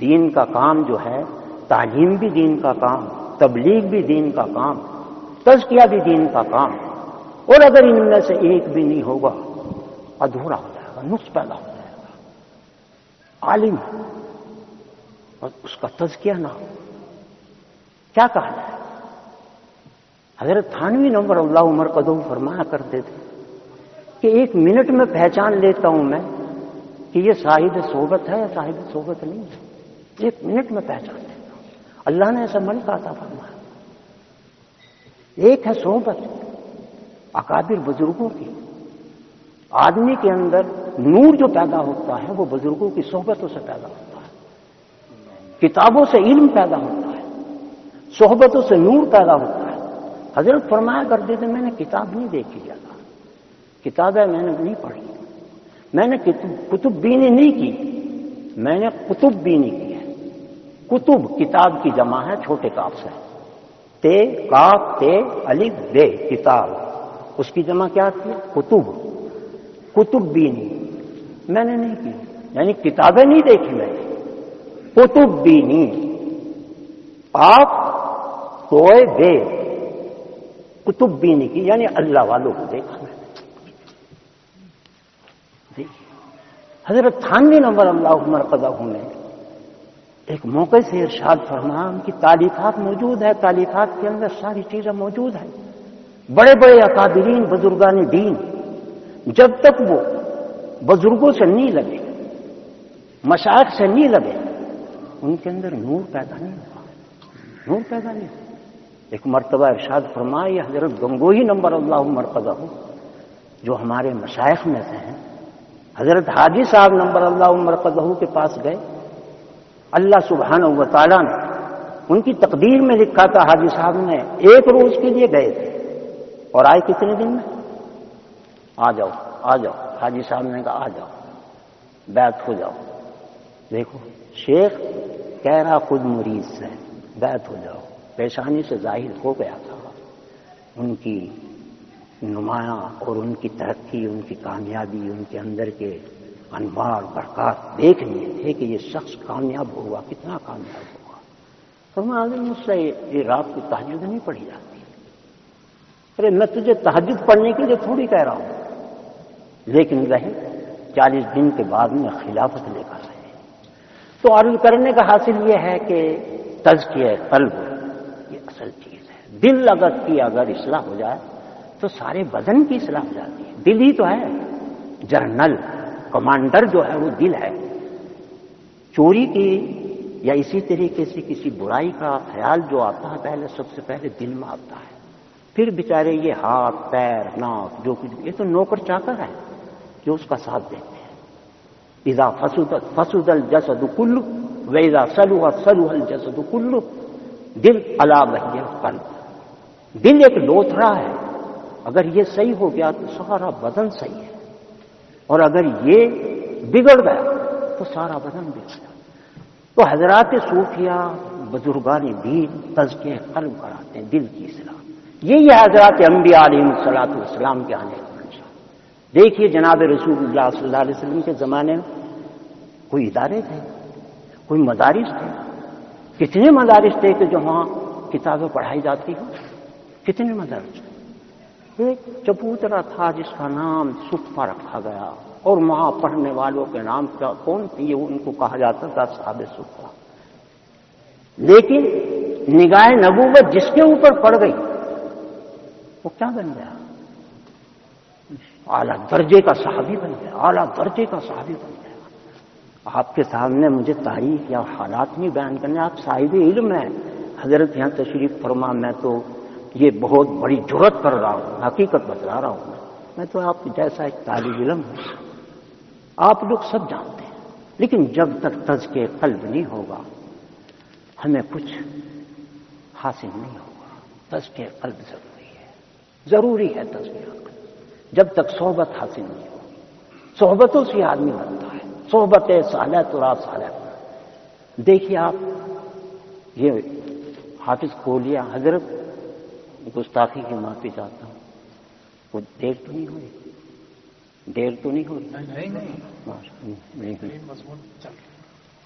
دین کا کام جو ہے، تعلیم بھی دین کا کام، تبلیغ بھی دین کا کام، تزکیہ بھی دین کا کام۔ اور اگر ان میں سے ایک بھی نہیں ہوگا، ادھورا ہو جائے گا نقص پیدا ہو جائے گا۔ عالم اور اس کا تزکیہ نہ ہو۔ کیا کہا جائے؟ حضرت تھانوی نمبر اللہ عمر قدم فرمایا کرتے تھے کہ ایک منٹ میں پہچان لیتا ہوں میں کہ یہ صاحب صحبت ہے یا صاحب صحبت نہیں ہے۔ ایک منٹ میں پہچان لیتا ہوں۔ اللہ نے ایسا ملک آتا فرمایا۔ ایک ہے صحبت اکابر بزرگوں کی۔ آدمی کے اندر نور جو پیدا ہوتا ہے وہ بزرگوں کی صحبتوں سے پیدا ہوتا ہے۔ کتابوں سے علم پیدا ہوتا ہے۔ صحبتوں سے نور پیدا ہوتا ہے۔ حضرت فرمایا کرتے تھے، میں نے کتاب نہیں دیکھی جاتا کتابیں میں نے نہیں پڑھی۔ میں نے کتب بینی نہیں کی۔ میں نے کتب بینی کی ہے۔ کتب کتاب کی جمع ہے، چھوٹے کاف سے۔ تے کاف تے علی بے کتاب۔ اس کی جمع کیا تھی؟ کتب۔ کتب بینی۔ میں نے نہیں کی۔ یعنی کتابیں نہیں دیکھی میں نے۔ کتب بینی۔ آپ کوئے بے کتب بینی کی یعنی اللہ والوں کو دیکھا میں۔ جی۔ حضرت تھانوی نمبر اللہ عمر قدا نے ایک موقع سے ارشاد فرما ان کی تعلیفات موجود ہے تعلیفات کے اندر ساری چیزیں موجود ہیں۔ بڑے بڑے اکادرین بزرگان دین، جب تک وہ بزرگوں سے نہیں لگے مشاق سے نہیں لگے، ان کے اندر نور پیدا نہیں ہوا۔ نور پیدا نہیں ہوا۔ ایک مرتبہ ارشاد فرمائے حضرت گنگوہی نمبر اللہ عمر قدا جو ہمارے مشائق میں سے ہیں۔ حضرت حاجی صاحب نمبر اللہ عمر قدہ کے پاس گئے۔ اللہ سبحانہ و تعالیٰ نے ان کی تقدیر میں لکھا تھا، حاجی صاحب نے ایک روز کے لیے گئے تھے۔ اور آئے کتنے دن میں؟ آ جاؤ آ جاؤ۔ حاجی صاحب نے کہا، آ جاؤ بیت ہو جاؤ۔ دیکھو، شیخ کہہ رہا خود مریض سے بیت ہو جاؤ۔ پیشانی سے ظاہر ہو گیا تھا۔ ان کی نمایاں اور ان کی ترقی، ان کی کامیابی، ان کے اندر کے انوار برکات دیکھ لیے تھے کہ یہ شخص کامیاب ہوا، کتنا کامیاب ہوا۔ تو میں مجھ سے یہ رات کی تحجد نہیں پڑھی جاتی۔ ارے، میں تجھے تحجد پڑھنے کے لیے تھوڑی کہہ رہا ہوں۔ لیکن رہے چالیس دن کے بعد میں خلافت لے کر رہے تو عرض کرنے کا حاصل یہ ہے کہ تزکیہ قلب اصل چیز ہے۔ دل اگر کی اگر اصلاح ہو جائے تو سارے بدن کی اصلاح ہو جاتی ہے۔ دل ہی تو ہے۔ جرنل، کمانڈر جو ہے وہ دل ہے۔ چوری کی یا اسی طریقے سے کسی برائی کا خیال جو آتا ہے پہلے، سب سے پہلے دل میں آتا ہے۔ پھر بیچارے یہ ہاتھ، پیر، ناک، جو کچھ، یہ تو نوکر چاکر ہے جو اس کا ساتھ دیتے ہیں۔ ادا فسود فسود الجسد کلو ویزا سلو سلو الجسد کلو دل اللہ بہی قلب دل ایک لوتھڑا ہے۔ اگر یہ صحیح ہو گیا تو سارا بدن صحیح ہے۔ اور اگر یہ بگڑ گیا تو سارا بدن بگڑ گیا۔ تو حضرات صوفیہ بزرگان دین تزکے قلب کراتے ہیں دل کی اصلاح۔ یہی ہے حضرات انبیاء علیہ السلاط والسلام کے آنے کا منشا۔ دیکھیے جناب رسول اللہ صلی اللہ علیہ وسلم کے زمانے میں کوئی ادارے تھے، کوئی مدارس تھے۔ کتنے مدارس تھے کہ جو وہاں کتابیں پڑھائی جاتی ہوں؟ کتنے مدارس تھے؟ ایک چبوترا تھا جس کا نام سفا رکھا گیا اور وہاں پڑھنے والوں کے نام کیا؟ کون تھی ان کو کہا جاتا تھا صاحب سفا لیکن نگاہ نبوت جس کے اوپر پڑ گئی، وہ کیا بن گیا؟ اعلی درجے کا صحابی بن گیا، اعلی درجے کا صحابی بن گیا۔ آپ کے سامنے مجھے تاریخ یا حالات نہیں بیان کرنے آپ صاحب علم ہیں۔ حضرت یہاں تشریف فرما، میں تو یہ بہت بڑی ضرورت کر رہا ہوں، حقیقت بتلا رہا ہوں۔ میں تو آپ جیسا ایک طالب علم ہوں۔ آپ لوگ سب جانتے ہیں، لیکن جب تک تز کے قلب نہیں ہوگا، ہمیں کچھ حاصل نہیں ہوگا۔ تز کے قلب ضروری ہے۔ ضروری ہے تز کے قلب جب تک صحبت حاصل نہیں ہوگی، صحبتوں سے آدمی بنتا ہے۔ صحبت سالہ تو رات سالہ دیکھیے آپ یہ حافظ کھولیا حضرت گستاخی کی معافی چاہتا ہوں۔ کچھ دیر تو نہیں ہوئی؟ دیر تو نہیں ہوئی۔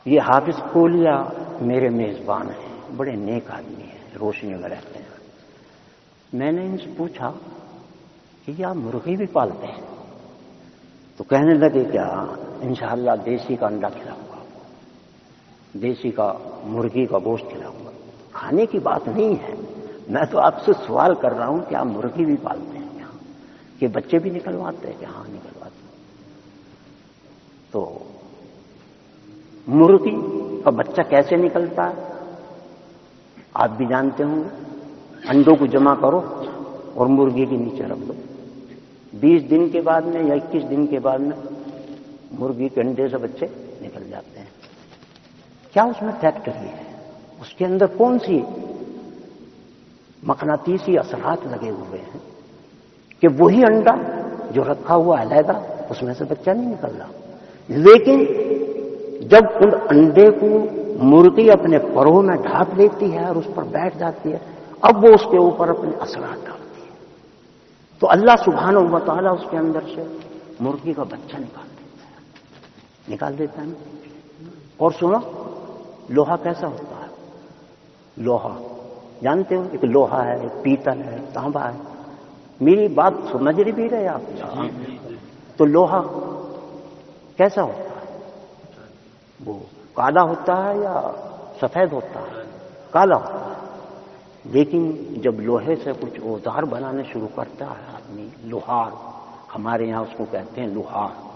یہ حافظ کولیا میرے میزبان ہیں بڑے نیک آدمی ہیں روشنی میں رہتے ہیں۔ میں نے ان سے پوچھا کہ یہ آپ مرغی بھی پالتے ہیں؟ تو کہنے لگے کیا ہاں، انشاءاللہ دیسی کا انڈا کھلاؤں گا۔ دیسی کا مرغی کا گوشت کھلاؤں گا۔ کھانے کی بات نہیں ہے۔ میں تو آپ سے سوال کر رہا ہوں کہ آپ مرغی بھی پالتے ہیں یہاں کہ بچے بھی نکلواتے ہیں؟ کہ ہاں نکلواتے ہیں۔ تو مرغی کا بچہ کیسے نکلتا ہے؟ آپ بھی جانتے ہوں انڈوں کو جمع کرو اور مرغی کے نیچے رکھ دو۔ بیس دن کے بعد میں یا اکیس دن کے بعد میں مرغی کے انڈے سے بچے نکل جاتے ہیں۔ کیا اس میں فیکٹری ہے؟ اس کے اندر کون سی مقناطیسی اثرات لگے ہوئے ہیں کہ وہی انڈا جو رکھا ہوا علیحدہ اس میں سے بچہ نہیں نکل رہا لیکن جب ان انڈے کو مرغی اپنے پروں میں ڈھانپ لیتی ہے اور اس پر بیٹھ جاتی ہے، اب وہ اس کے اوپر اپنے اثرات ڈالتی ہے تو اللہ سبحانہ و تعالیٰ اس کے اندر سے مرغی کا بچہ نکال دیتا ہے۔ نکال دیتا ہے اور سنو لوہا کیسا ہوتا ہے؟ لوہا۔ جانتے ہو ایک لوہا ہے ایک پیتل ہے تانبا ہے۔ میری بات سمجھ رہی بھی رہے آپ؟ تو لوہا کیسا ہوتا ہے؟ وہ کالا ہوتا ہے یا سفید ہوتا ہے؟ کالا ہوتا ہے۔ لیکن جب لوہے سے کچھ اوزار بنانے شروع کرتا ہے آدمی، لوہار، ہمارے یہاں اس کو کہتے ہیں لوہار،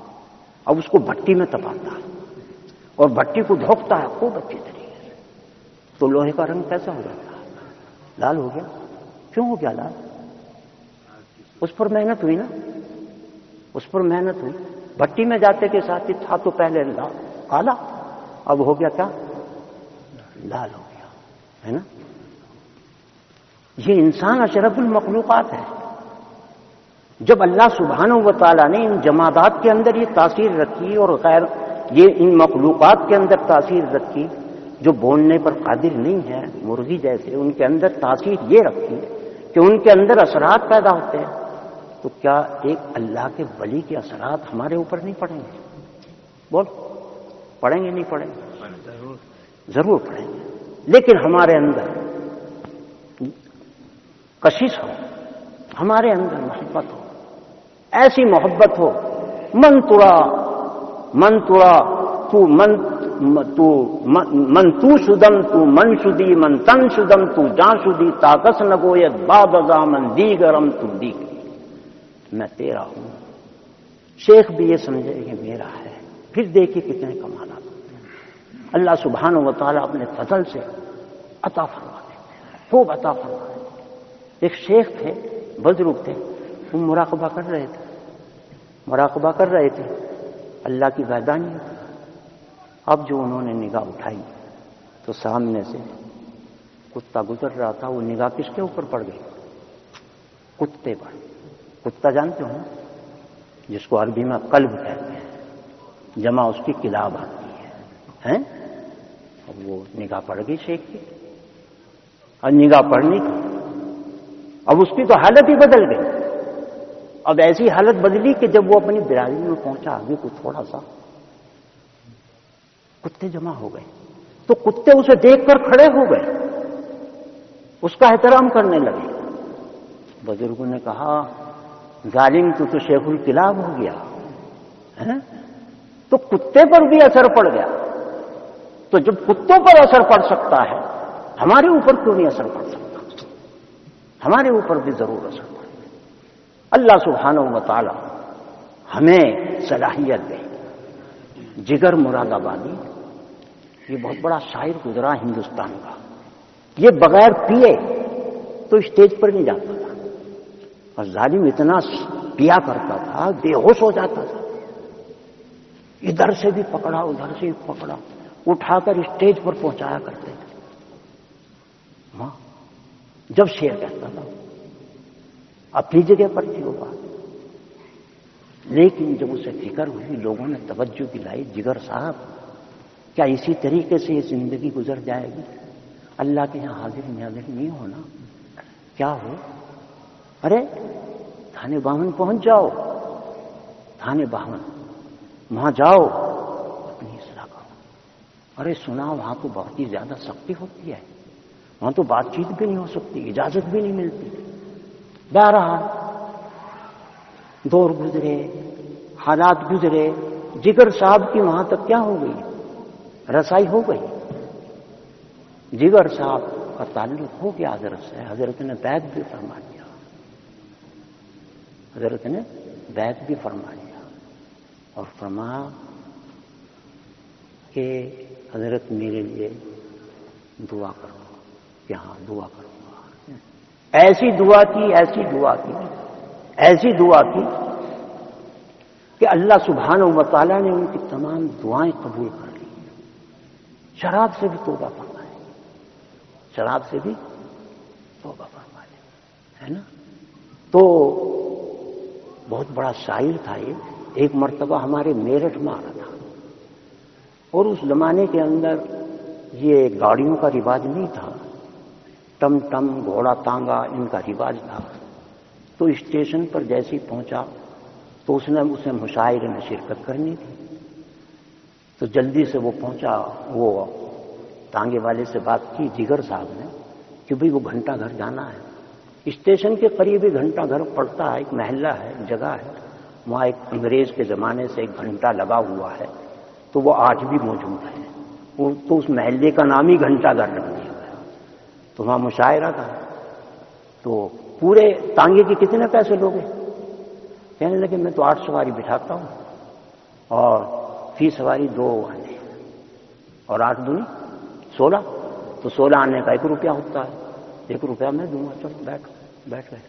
اب اس کو بھٹی میں تپاتا ہے اور بھٹی کو دھوکتا ہے، خوب اچھی طریقے سے۔ تو لوہے کا رنگ کیسا ہو جاتا ہے؟ لال ہو گیا۔ کیوں ہو گیا لال؟ اس پر محنت ہوئی نا؟ اس پر محنت ہوئی۔ بھٹی میں جاتے کے ساتھ ہی تھا تو پہلے لال کالا، اب ہو گیا کیا؟ لال ہو گیا، ہے نا؟ یہ انسان اشرف المخلوقات ہے۔ جب اللہ سبحانہ و تعالیٰ نے ان جماعت کے اندر یہ تاثیر رکھی اور غیر یہ ان مخلوقات کے اندر تاثیر رکھی جو بولنے پر قادر نہیں ہے مرغی جیسے ان کے اندر تاثیر یہ رکھی کہ ان کے اندر اثرات پیدا ہوتے ہیں، تو کیا ایک اللہ کے ولی کے اثرات ہمارے اوپر نہیں پڑیں گے؟ بول۔ پڑھیں گے نہیں پڑھیں گے؟ ضرور۔ پڑھیں گے۔ لیکن ہمارے اندر کشش ہو، ہمارے اندر محبت ہو، ایسی محبت ہو، من تڑا من تڑا تو من تو من تو شدم، تو من شدی، من تن شدم، تو جان شدی تاکس نگویت باد ازا من دی گرم تو دی میں تیرا ہوں۔ شیخ بھی یہ سمجھے کہ میرا ہے۔ پھر دیکھیے کتنے کمالات اللہ سبحانہ و تعالیٰ اپنے فضل سے عطا فرما دیتے ہیں، خوب عطا فرما دیتے ایک شیخ تھے، بزرگ تھے وہ مراقبہ کر رہے تھے۔ مراقبہ کر رہے تھے۔ اللہ کی ویدانی اب جو انہوں نے نگاہ اٹھائی، تو سامنے سے کتا گزر رہا تھا، وہ نگاہ کس کے اوپر پڑ گئی؟ کتے پر۔ کتا جانتے ہوں جس کو عربی میں قلب کہتے ہیں۔ جمع اس کی کلاب آتی ہے۔ اب وہ نگاہ پڑ گئی شیخ کی۔ اور نگاہ پڑنے کی۔ اب اس کی تو حالت ہی بدل گئی۔ اب ایسی حالت بدلی کہ جب وہ اپنی برادری میں پہنچا، آگے کو تھوڑا سا کتے جمع ہو گئے۔ تو کتے اسے دیکھ کر کھڑے ہو گئے۔ اس کا احترام کرنے لگے۔ بزرگوں نے کہا، ظالم تو تو شیخ القلاب ہو گیا تو کتے پر بھی اثر پڑ گیا۔ تو جب کتوں پر اثر پڑ سکتا ہے، ہمارے اوپر کیوں نہیں اثر پڑ سکتا؟ ہمارے اوپر بھی ضرور اثر پڑ اللہ سبحانہ و تعالی ہمیں صلاحیت دے۔ جگر مراد آبادی، یہ بہت بڑا شاعر گزرا ہندوستان کا۔ یہ بغیر پیے تو اسٹیج پر نہیں جاتا تھا۔ اور ظالم اتنا پیا کرتا تھا، بے ہوش ہو جاتا تھا۔ ادھر سے بھی پکڑا، ادھر سے بھی پکڑا۔ اٹھا کر اسٹیج پر پہنچایا کرتے تھے۔ جب شیر کہتا تھا۔ اپنی جگہ پر تھی وہ بات۔ لیکن جب اسے فکر ہوئی، لوگوں نے توجہ دلائی، جگر صاحب، کیا اسی طریقے سے یہ زندگی گزر جائے گی؟ اللہ کے یہاں حاضر ناظر نہیں ہونا۔ کیا ہو؟ ارے، تھانے باہن پہنچ جاؤ۔ تھانے باہن، وہاں جاؤ۔ اپنی اصلاح کرو۔ ارے سنا وہاں تو بہت ہی زیادہ سختی ہوتی ہے۔ وہاں تو بات چیت بھی نہیں ہو سکتی، اجازت بھی نہیں ملتی۔ بہرحال، دور گزرے، حالات گزرے، جگر صاحب کی وہاں تک کیا ہو گئی؟ رسائی ہو گئی۔ جگر صاحب کا تعلق ہو گیا حضرت سے، حضرت نے بیت بھی فرما دیا۔ حضرت نے بیت بھی فرما دیا۔ اور فرمایا کہ حضرت میرے لیے دعا کرو۔ کہ ہاں دعا کروں گا۔ ایسی دعا کی، ایسی دعا کی، ایسی دعا کی کہ اللہ سبحانہ و تعالیٰ نے ان کی تمام دعائیں قبول کر لی۔ شراب سے بھی توبہ فرمائے۔ شراب سے بھی توبہ فرمائے۔ ہے نا؟ تو بہت بڑا شاعر تھا یہ۔ ایک مرتبہ ہمارے میرٹھ میں آ رہا تھا۔ اور اس زمانے کے اندر یہ گاڑیوں کا رواج نہیں تھا۔ ٹم ٹم گھوڑا تانگا، ان کا رواج تھا۔ تو اسٹیشن پر جیسے پہنچا تو اس نے اسے مشاعرے میں شرکت کرنی تھی۔ تو جلدی سے وہ پہنچا، وہ تانگے والے سے بات کی، جگر صاحب نے کہ بھئی وہ گھنٹہ گھر جانا ہے۔ اسٹیشن کے قریب ہی گھنٹہ گھر پڑتا ہے، ایک محلہ ہے جگہ ہے۔ وہاں ایک انگریز کے زمانے سے ایک گھنٹہ لگا ہوا ہے۔ تو وہ آج بھی موجود ہے۔ وہ تو اس محلے کا نام ہی گھنٹہ گھر رکھ دیا تو وہاں مشاعرہ تھا۔ تو پورے تانگے کے کتنے پیسے لوگے؟ کہنے لگے، میں تو آٹھ سواری بٹھاتا ہوں اور فی سواری دو آنے اور آٹھ دونی سولہ؟ تو سولہ آنے کا ایک روپیہ ہوتا ہے۔ ایک روپیہ میں دوں گا، چلو بیٹھ بیٹھ گئے۔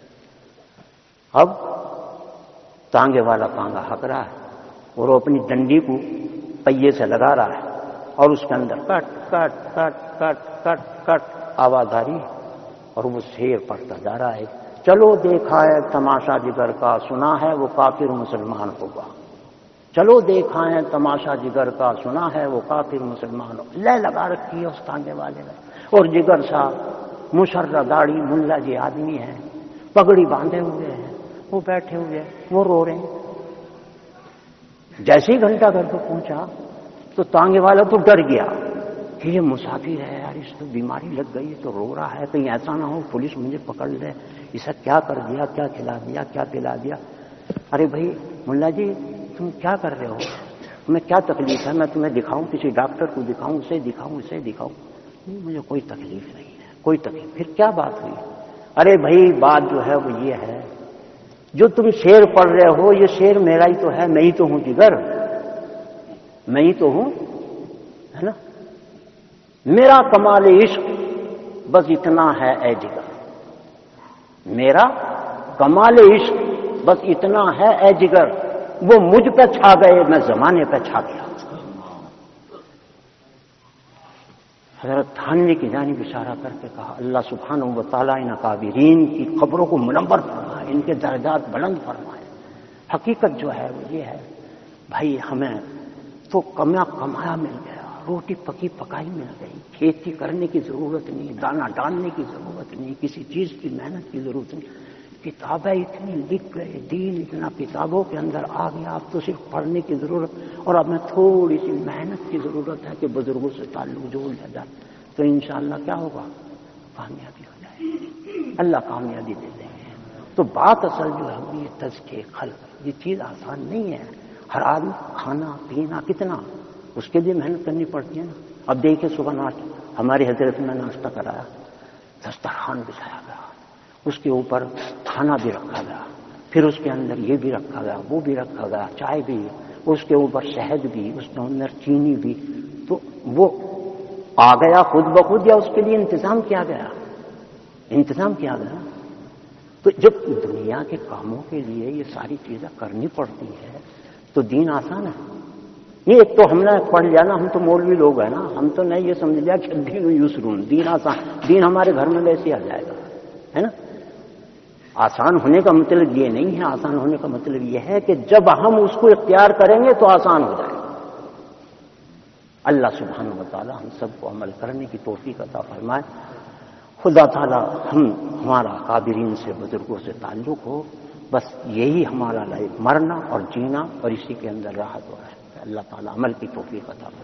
اب تانگے والا تانگا ہک رہا ہے اور وہ اپنی ڈنڈی کو پہیے سے لگا رہا ہے اور اس کے اندر کٹ کٹ کٹ کٹ کٹ کٹ آواز آ رہی اور وہ شیر پڑتا جا رہا ہے۔ چلو دیکھا ہے، تماشا جگر کا سنا ہے، وہ کافر مسلمان ہوگا۔ چلو دیکھا ہے، تماشا جگر کا سنا ہے، وہ کافر مسلمان ہوگا۔ لے لگا رکھی ہے اس تانگے والے نے۔ اور جگر صاحب مشرہ داڑھی، ملا جی آدمی ہے۔ پگڑی باندھے ہوئے ہیں۔ وہ بیٹھے ہوئے وہ رو رہے ہیں۔ جیسے ہی گھنٹہ گھر کو پہنچا تو تانگے والا تو ڈر گیا۔ کہ یہ مسافر ہے، یار، اس کو بیماری لگ گئی تو رو رہا ہے، کہیں ایسا نہ ہو، پولیس مجھے پکڑ لے، اسے کیا کر دیا، کیا کھلا دیا، کیا پلا دیا۔ ارے بھائی، ملا جی تم کیا کر رہے ہو؟ تمہیں کیا تکلیف ہے؟ میں تمہیں دکھاؤں، کسی ڈاکٹر کو دکھاؤں، اسے دکھاؤں اسے دکھاؤں۔ مجھے کوئی تکلیف نہیں ہے، کوئی تکلیف۔ پھر کیا بات ہوئی؟ ارے بھائی، بات جو ہے وہ یہ ہے، جو تم شیر پڑھ رہے ہو، یہ شیر میرا ہی تو ہے، میں ہی تو ہوں جگر۔ میں ہی تو ہوں میرا کمال عشق بس اتنا ہے اے جگر۔ میرا کمال عشق بس اتنا ہے اے جگر۔ وہ مجھ پہ چھا گئے، میں زمانے پہ چھا گیا۔ حضرت تھانوی کی جانب اشارہ کر کے کہا، اللہ سبحانہ و تعالیٰ ان کابرین کی خبروں کو منور فرمائے، ان کے درجات بلند فرمائے۔ حقیقت جو ہے وہ یہ ہے، بھائی ہمیں تو کما کمایا مل گیا۔ روٹی پکی پکائی مل گئی۔ کھیتی کرنے کی ضرورت نہیں دانا ڈالنے کی ضرورت نہیں، کسی چیز کی محنت کی ضرورت نہیں۔ کتابیں اتنی لکھ گئے، دین اتنا کتابوں کے اندر آ گیا۔ اب تو صرف پڑھنے کی ضرورت اور اب میں تھوڑی سی محنت کی ضرورت ہے کہ بزرگوں سے تعلق جوڑ لیا جائے۔ تو انشاءاللہ کیا ہوگا؟ کامیابی ہو جائے اللہ کامیابی دے دیں گے۔ تو بات اصل جو ہے وہ یہ تزکے خلق۔ یہ چیز آسان نہیں ہے۔ ہر آدمی کھانا، پینا، کتنا اس کے لیے محنت کرنی پڑتی ہے نا۔ اب دیکھیں صبح ناشتہ ہماری حضرت میں ناشتہ کرایا، دسترخوان بچھایا گیا، اس کے اوپر کھانا بھی رکھا گیا، پھر اس کے اندر یہ بھی رکھا گیا، وہ بھی رکھا گیا، چائے بھی، اس کے اوپر شہد بھی، اس کے اندر چینی بھی۔ تو وہ آ گیا خود بخود یا اس کے لیے انتظام کیا گیا؟ انتظام کیا گیا؟ تو جب دنیا کے کاموں کے لیے یہ ساری چیزیں کرنی پڑتی ہے تو دین آسان ہے۔ یہ ایک تو ہم نے پڑھ لیا نا، ہم تو مولوی لوگ ہیں نا۔ ہم تو نہیں یہ سمجھ لیا کہ دین یوسرون دین آسان، دین ہمارے گھر میں ویسے آ جائے گا، ہے نا؟ آسان ہونے کا مطلب یہ نہیں ہے، آسان ہونے کا مطلب یہ ہے کہ جب ہم اس کو اختیار کریں گے تو آسان ہو جائے گا۔ اللہ سبحانہ و تعالی ہم سب کو عمل کرنے کی توفیق عطا فرمائے۔ خدا تعالی ہم، ہمارا قابرین سے، بزرگوں سے تعلق ہو۔ بس یہی ہمارا لائف مرنا اور جینا اور اسی کے اندر راحت ہو رہا ہے۔ الله تعالى عمل بتوفيق تعالى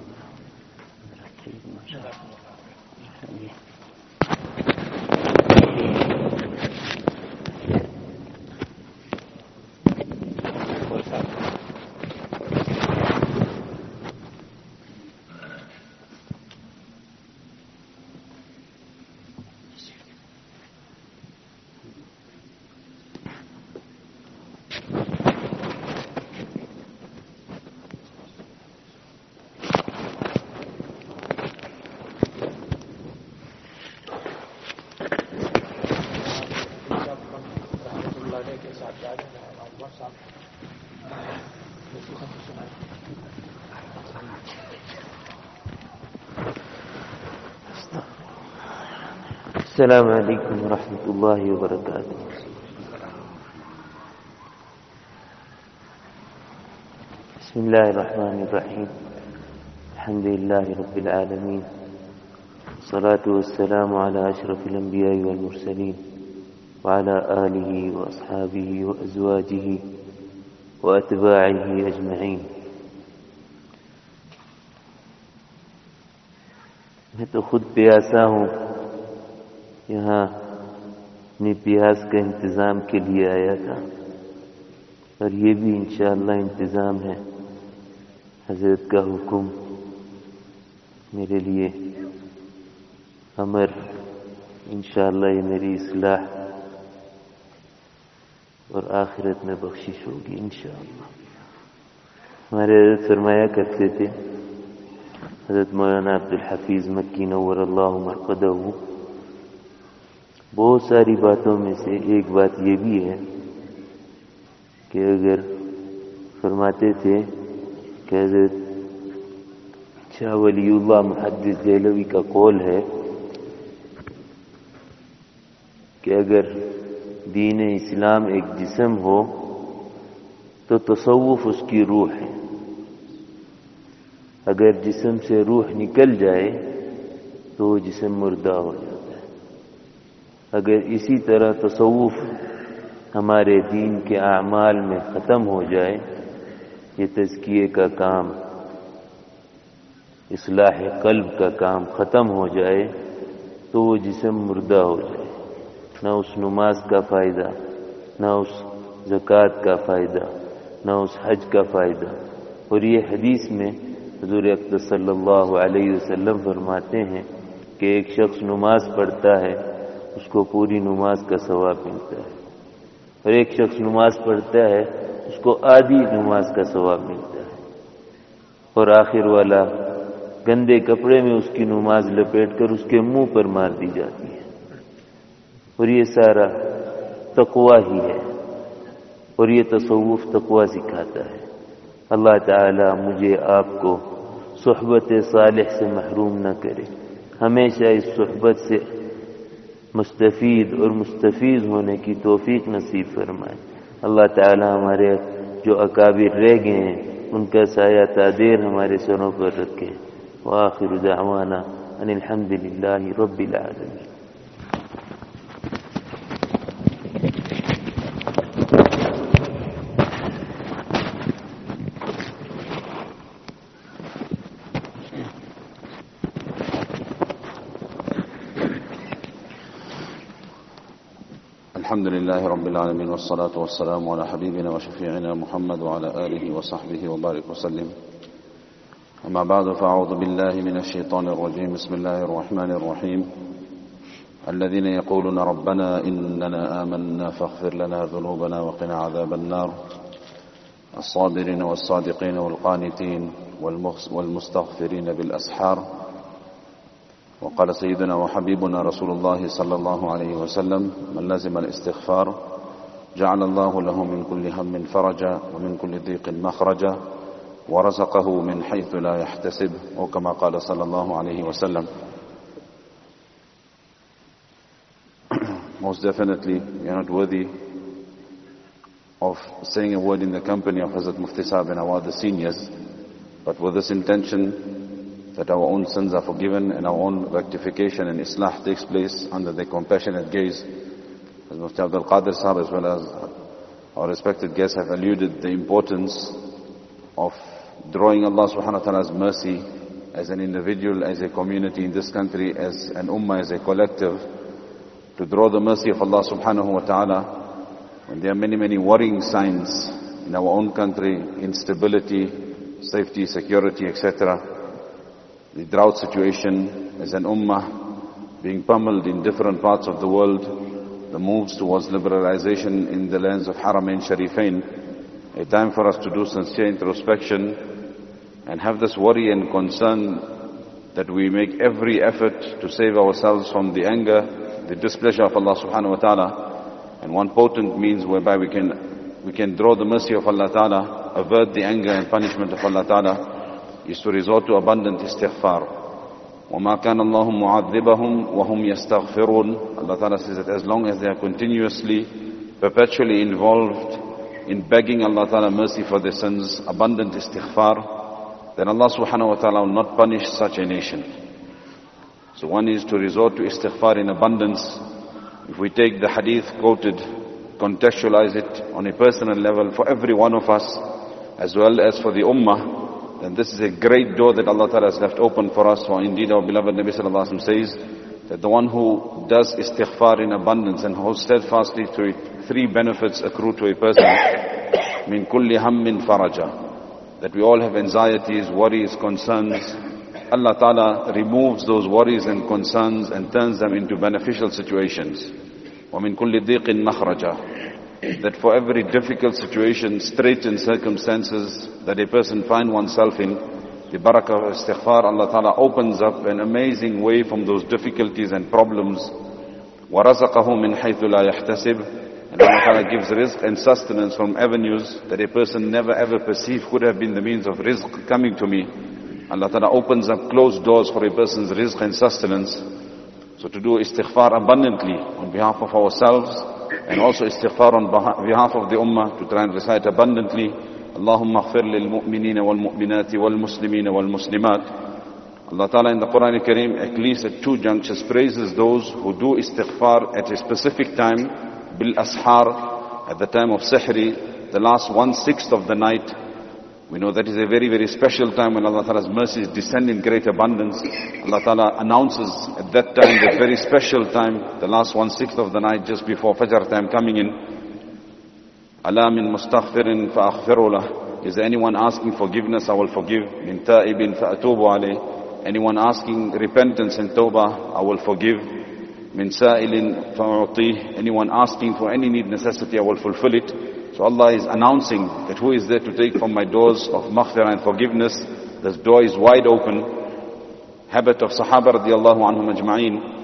السلام عليكم ورحمة الله وبركاته. بسم الله الرحمن الرحيم. الحمد لله رب العالمين. الصلاة والسلام على أشرف الأنبياء والمرسلين وعلى آله وأصحابه وأزواجه وأتباعه أجمعين. میں تو خود پیاسا ہوں یہاں اپنی پیاس کا انتظام کے لیے آیا تھا۔ اور یہ بھی انشاءاللہ انتظام ہے۔ حضرت کا حکم میرے لیے۔ امر، انشاءاللہ یہ میری اصلاح۔ اور آخرت میں بخشش ہوگی انشاءاللہ۔ ہمارے حضرت فرمایا کرتے تھے، حضرت مولانا عبد الحفیظ مکی نور اللہ مرقدہ بہت ساری باتوں میں سے ایک بات یہ بھی ہے کہ اگر فرماتے تھے کہ حضرت شاہ ولی اللہ محدث دہلوی کا قول ہے کہ اگر دین اسلام ایک جسم ہو تو تصوف اس کی روح ہے۔ اگر جسم سے روح نکل جائے تو وہ جسم مردہ ہو جاتا ہے اگر اسی طرح تصوف ہمارے دین کے اعمال میں ختم ہو جائے، یہ تزکیے کا کام، اصلاح قلب کا کام ختم ہو جائے تو وہ جسم مردہ ہو جائے۔ نہ اس نماز کا فائدہ، نہ اس زکوٰۃ کا فائدہ، نہ اس حج کا فائدہ۔ اور یہ حدیث میں حضور اقدس صلی اللہ علیہ وسلم فرماتے ہیں کہ ایک شخص نماز پڑھتا ہے اس کو پوری نماز کا ثواب ملتا ہے۔ اور ایک شخص نماز پڑھتا ہے، اس کو آدھی نماز کا ثواب ملتا ہے۔ اور آخر والا گندے کپڑے میں اس کی نماز لپیٹ کر اس کے منہ پر مار دی جاتی ہے۔ اور یہ سارا تقوا ہی ہے۔ اور یہ تصوف تقوا سکھاتا ہے۔ اللہ تعالی مجھے آپ کو صحبت صالح سے محروم نہ کرے۔ ہمیشہ اس صحبت سے مستفید اور مستفیض ہونے کی توفیق نصیب فرمائے۔ اللہ تعالی ہمارے جو اکابر رہ گئے ہیں، ان کا سایہ تعدیر ہمارے سروں پر رکھے وآخر دعوانا ان الحمد للہ رب العالمین۔ رب العالمين والصلاة والسلام على حبيبنا وشفيعنا محمد وعلى آله وصحبه وبارك وسلم. أما بعد فأعوذ بالله من الشيطان الرجيم. بسم الله الرحمن الرحيم. الذين يقولون ربنا إننا آمنا فاغفر لنا ذنوبنا وقنا عذاب النار. الصابرين والصادقين والقانتين والمستغفرين بالأسحار. وقال سيدنا وحبيبنا رسول الله صلى الله عليه وسلم من لزم الاستغفار جعل الله له من كل هم فرجا ومن كل ضيق مخرجا ورزقه من حيث لا يحتسب وكما قال صلى الله عليه وسلم Most definitely, we are not worthy of saying a word in the company of Hazrat Mufti Sahib and our the seniors, but with this intention that our own sins are forgiven and our own rectification and islah takes place under the compassionate gaze. As Mufti Abdul Qadir Sahib as well as our respected guests have alluded the importance of drawing Allah subhanahu wa ta'ala's mercy as an individual, as a community in this country, as an ummah, as a collective, to draw the mercy of Allah subhanahu wa ta'ala. When there are many, many worrying signs in our own country, instability, safety, security, etc the drought situation as an ummah being pummeled in different parts of the world, the moves towards liberalization in the lands of Haramain Sharifain, a time for us to do sincere introspection and have this worry and concern that we make every effort to save ourselves from the anger, the displeasure of Allah subhanahu wa ta'ala. And one potent means whereby we can, we can draw the mercy of Allah ta'ala, avert the anger and punishment of Allah ta'ala, is to resort to abundant istighfar. وَمَا كَانَ اللَّهُ مُعَذِّبَهُمْ وَهُمْ يَسْتَغْفِرُونَ Allah Ta'ala says that as long as they are continuously, perpetually involved in begging Allah Ta'ala mercy for their sins, abundant istighfar, then Allah Subhanahu Wa Ta'ala will not punish such a nation. So one is to resort to istighfar in abundance. If we take the hadith quoted, contextualize it on a personal level for every one of us, as well as for the ummah, then this is a great door that Allah Ta'ala has left open for us. For indeed our beloved Nabi Sallallahu Alaihi Wasallam says that the one who does istighfar in abundance and holds steadfastly to it, three benefits accrue to a person. Min kulli hammin faraja. That we all have anxieties, worries, concerns. Allah Ta'ala removes those worries and concerns and turns them into beneficial situations. وَمِن كُلِّ ضِيقٍ مَخْرَجًا that for every difficult situation, straitened circumstances that a person find oneself in, the barakah of istighfar, Allah Ta'ala opens up an amazing way from those difficulties and problems. وَرَزَقَهُ مِنْ حَيْثُ لَا يَحْتَسِبُ And Allah Ta'ala gives rizq and sustenance from avenues that a person never ever perceived could have been the means of rizq coming to me. Allah Ta'ala opens up closed doors for a person's rizq and sustenance. So to do istighfar abundantly on behalf of ourselves, and also istighfar on behalf of the ummah to try and recite abundantly اللهم اغفر للمؤمنين والمؤمنات والمسلمين والمسلمات Allah Ta'ala in the Quran Kareem at least at two junctures praises those who do istighfar at a specific time bil ashar at the time of sihri the last one sixth of the night we know that is a very, very special time when Allah Ta'ala's mercies descend in great abundance. Allah Ta'ala announces at that time, that very special time, the last one-sixth of the night just before Fajr time coming in. Allah min mustaghfirin fa'aghfiru Is there anyone asking forgiveness? I will forgive. Min ta'ibin alayh. Anyone asking repentance and tawbah? I will forgive. Min sa'ilin fa'u'tih. Anyone asking for any need, necessity, I will fulfill it. So Allah is announcing that who is there to take from my doors of maghfirah and forgiveness. This door is wide open. Habit of Sahaba radiallahu anhum ajma'een.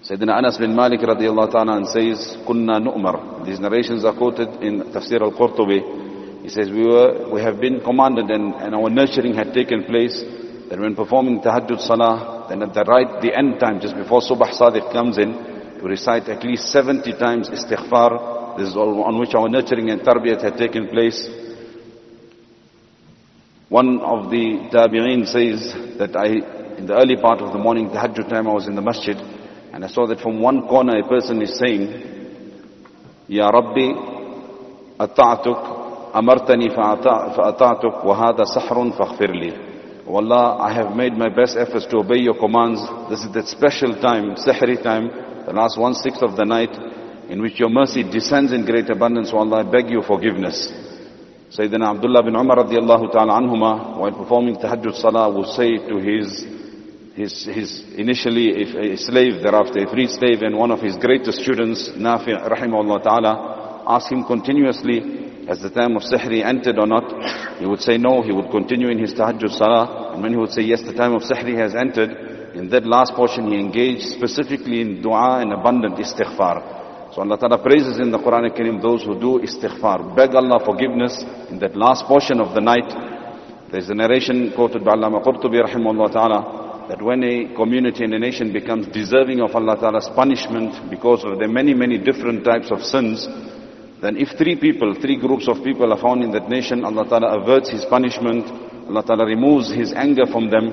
Sayyidina Anas bin Malik radiallahu ta'ala and says, Kunna nu'mar. These narrations are quoted in Tafsir al-Qurtubi. He says, we, were, we have been commanded and, and our nurturing had taken place that when performing tahajjud salah, then at the right, the end time, just before subah sadiq comes in, to recite at least 70 times istighfar this is all on which our nurturing and tarbiyat had taken place. One of the tabi'een says that I, in the early part of the morning, the Hajj time, I was in the masjid, and I saw that from one corner a person is saying, Ya Rabbi, ata'atuk, amartani fa'ata'atuk, wa hada sahrun faghfir Oh Allah, I have made my best efforts to obey your commands. This is that special time, sahri time, the last one-sixth of the night in which your mercy descends in great abundance, O Allah, I beg your forgiveness. Sayyidina Abdullah bin Umar radiallahu ta'ala anhuma, while performing tahajjud salah, would say to his, his, his initially a, a slave, thereafter a free slave, and one of his greatest students, Nafi rahimahullah ta'ala, ask him continuously, has the time of sihri entered or not? He would say no, he would continue in his tahajjud salah, and when he would say yes, the time of sihri has entered, in that last portion he engaged specifically in dua and abundant istighfar. So Allah Ta'ala praises in the Quran Kareem those who do istighfar. Beg Allah forgiveness in that last portion of the night. There's a narration quoted by Allama Qurtubi rahimahullah ta'ala that when a community and a nation becomes deserving of Allah Ta'ala's punishment because of the many, many different types of sins, then if three people, three groups of people are found in that nation, Allah Ta'ala averts His punishment, Allah Ta'ala removes His anger from them.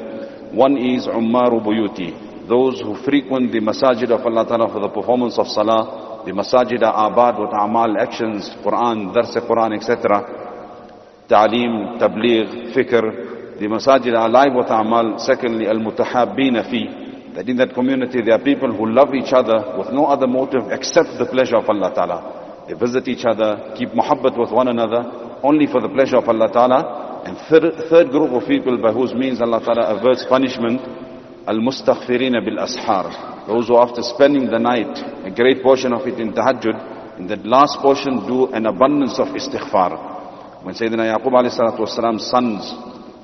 One is Ummaru Buyuti, those who frequent the masajid of Allah Ta'ala for the performance of salah, the masajid abad with amal, actions, Quran, dars Quran, etc. Ta'aleem, tabligh, fikr. The masajid alive with amal. Secondly, al-mutahabbina fi. That in that community there are people who love each other with no other motive except the pleasure of Allah Ta'ala. They visit each other, keep muhabbat with one another, only for the pleasure of Allah Ta'ala. And third, third group of people by whose means Allah Ta'ala averts punishment, al-mustaghfirina bil-ashar. Those who after spending the night, a great portion of it in tahajjud, in that last portion do an abundance of istighfar. When Sayyidina Yaqub alayhi sons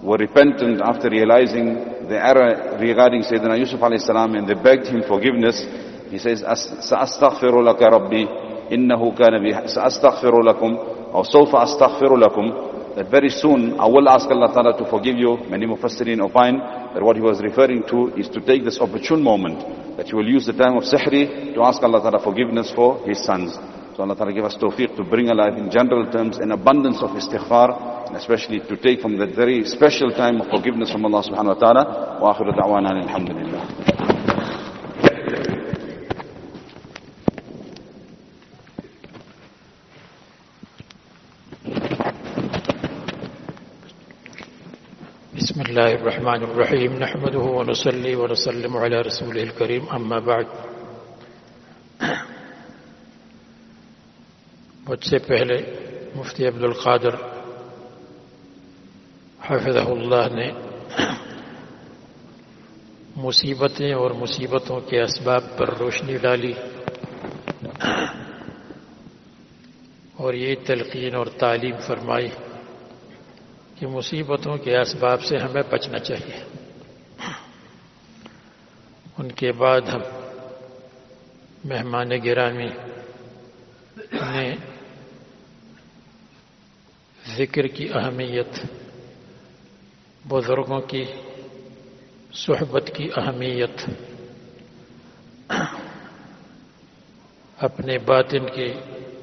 were repentant after realizing the error regarding Sayyidina Yusuf salam and they begged him forgiveness, he says, سأستغفر لك ربي إنه كان بي سأستغفر لكم أو سوف أستغفر لكم that very soon I will ask Allah Ta'ala to forgive you. Many Mufassirin opine that what he was referring to is to take this opportune moment that you will use the time of Sihri to ask Allah Ta'ala forgiveness for his sons. So Allah Ta'ala give us tawfiq to bring alive in general terms an abundance of istighfar, and especially to take from that very special time of forgiveness from Allah Subhanahu wa Ta'ala. Wa akhiru da'wana alhamdulillah. بسم الله الرحمن الرحيم. نحمده ونصلي ونسلم على رسوله الكريم. أما بعد. مجھ سے پہلے مفتی عبد القادر حفظہ اللہ نے مصیبتیں اور مصیبتوں کے اسباب پر روشنی ڈالی اور یہ تلقین اور تعلیم فرمائی. کہ مصیبتوں کے اسباب سے ہمیں بچنا چاہیے۔ ان کے بعد ہم مہمان گرامی نے ذکر کی اہمیت، بزرگوں کی صحبت کی اہمیت، اپنے باطن کی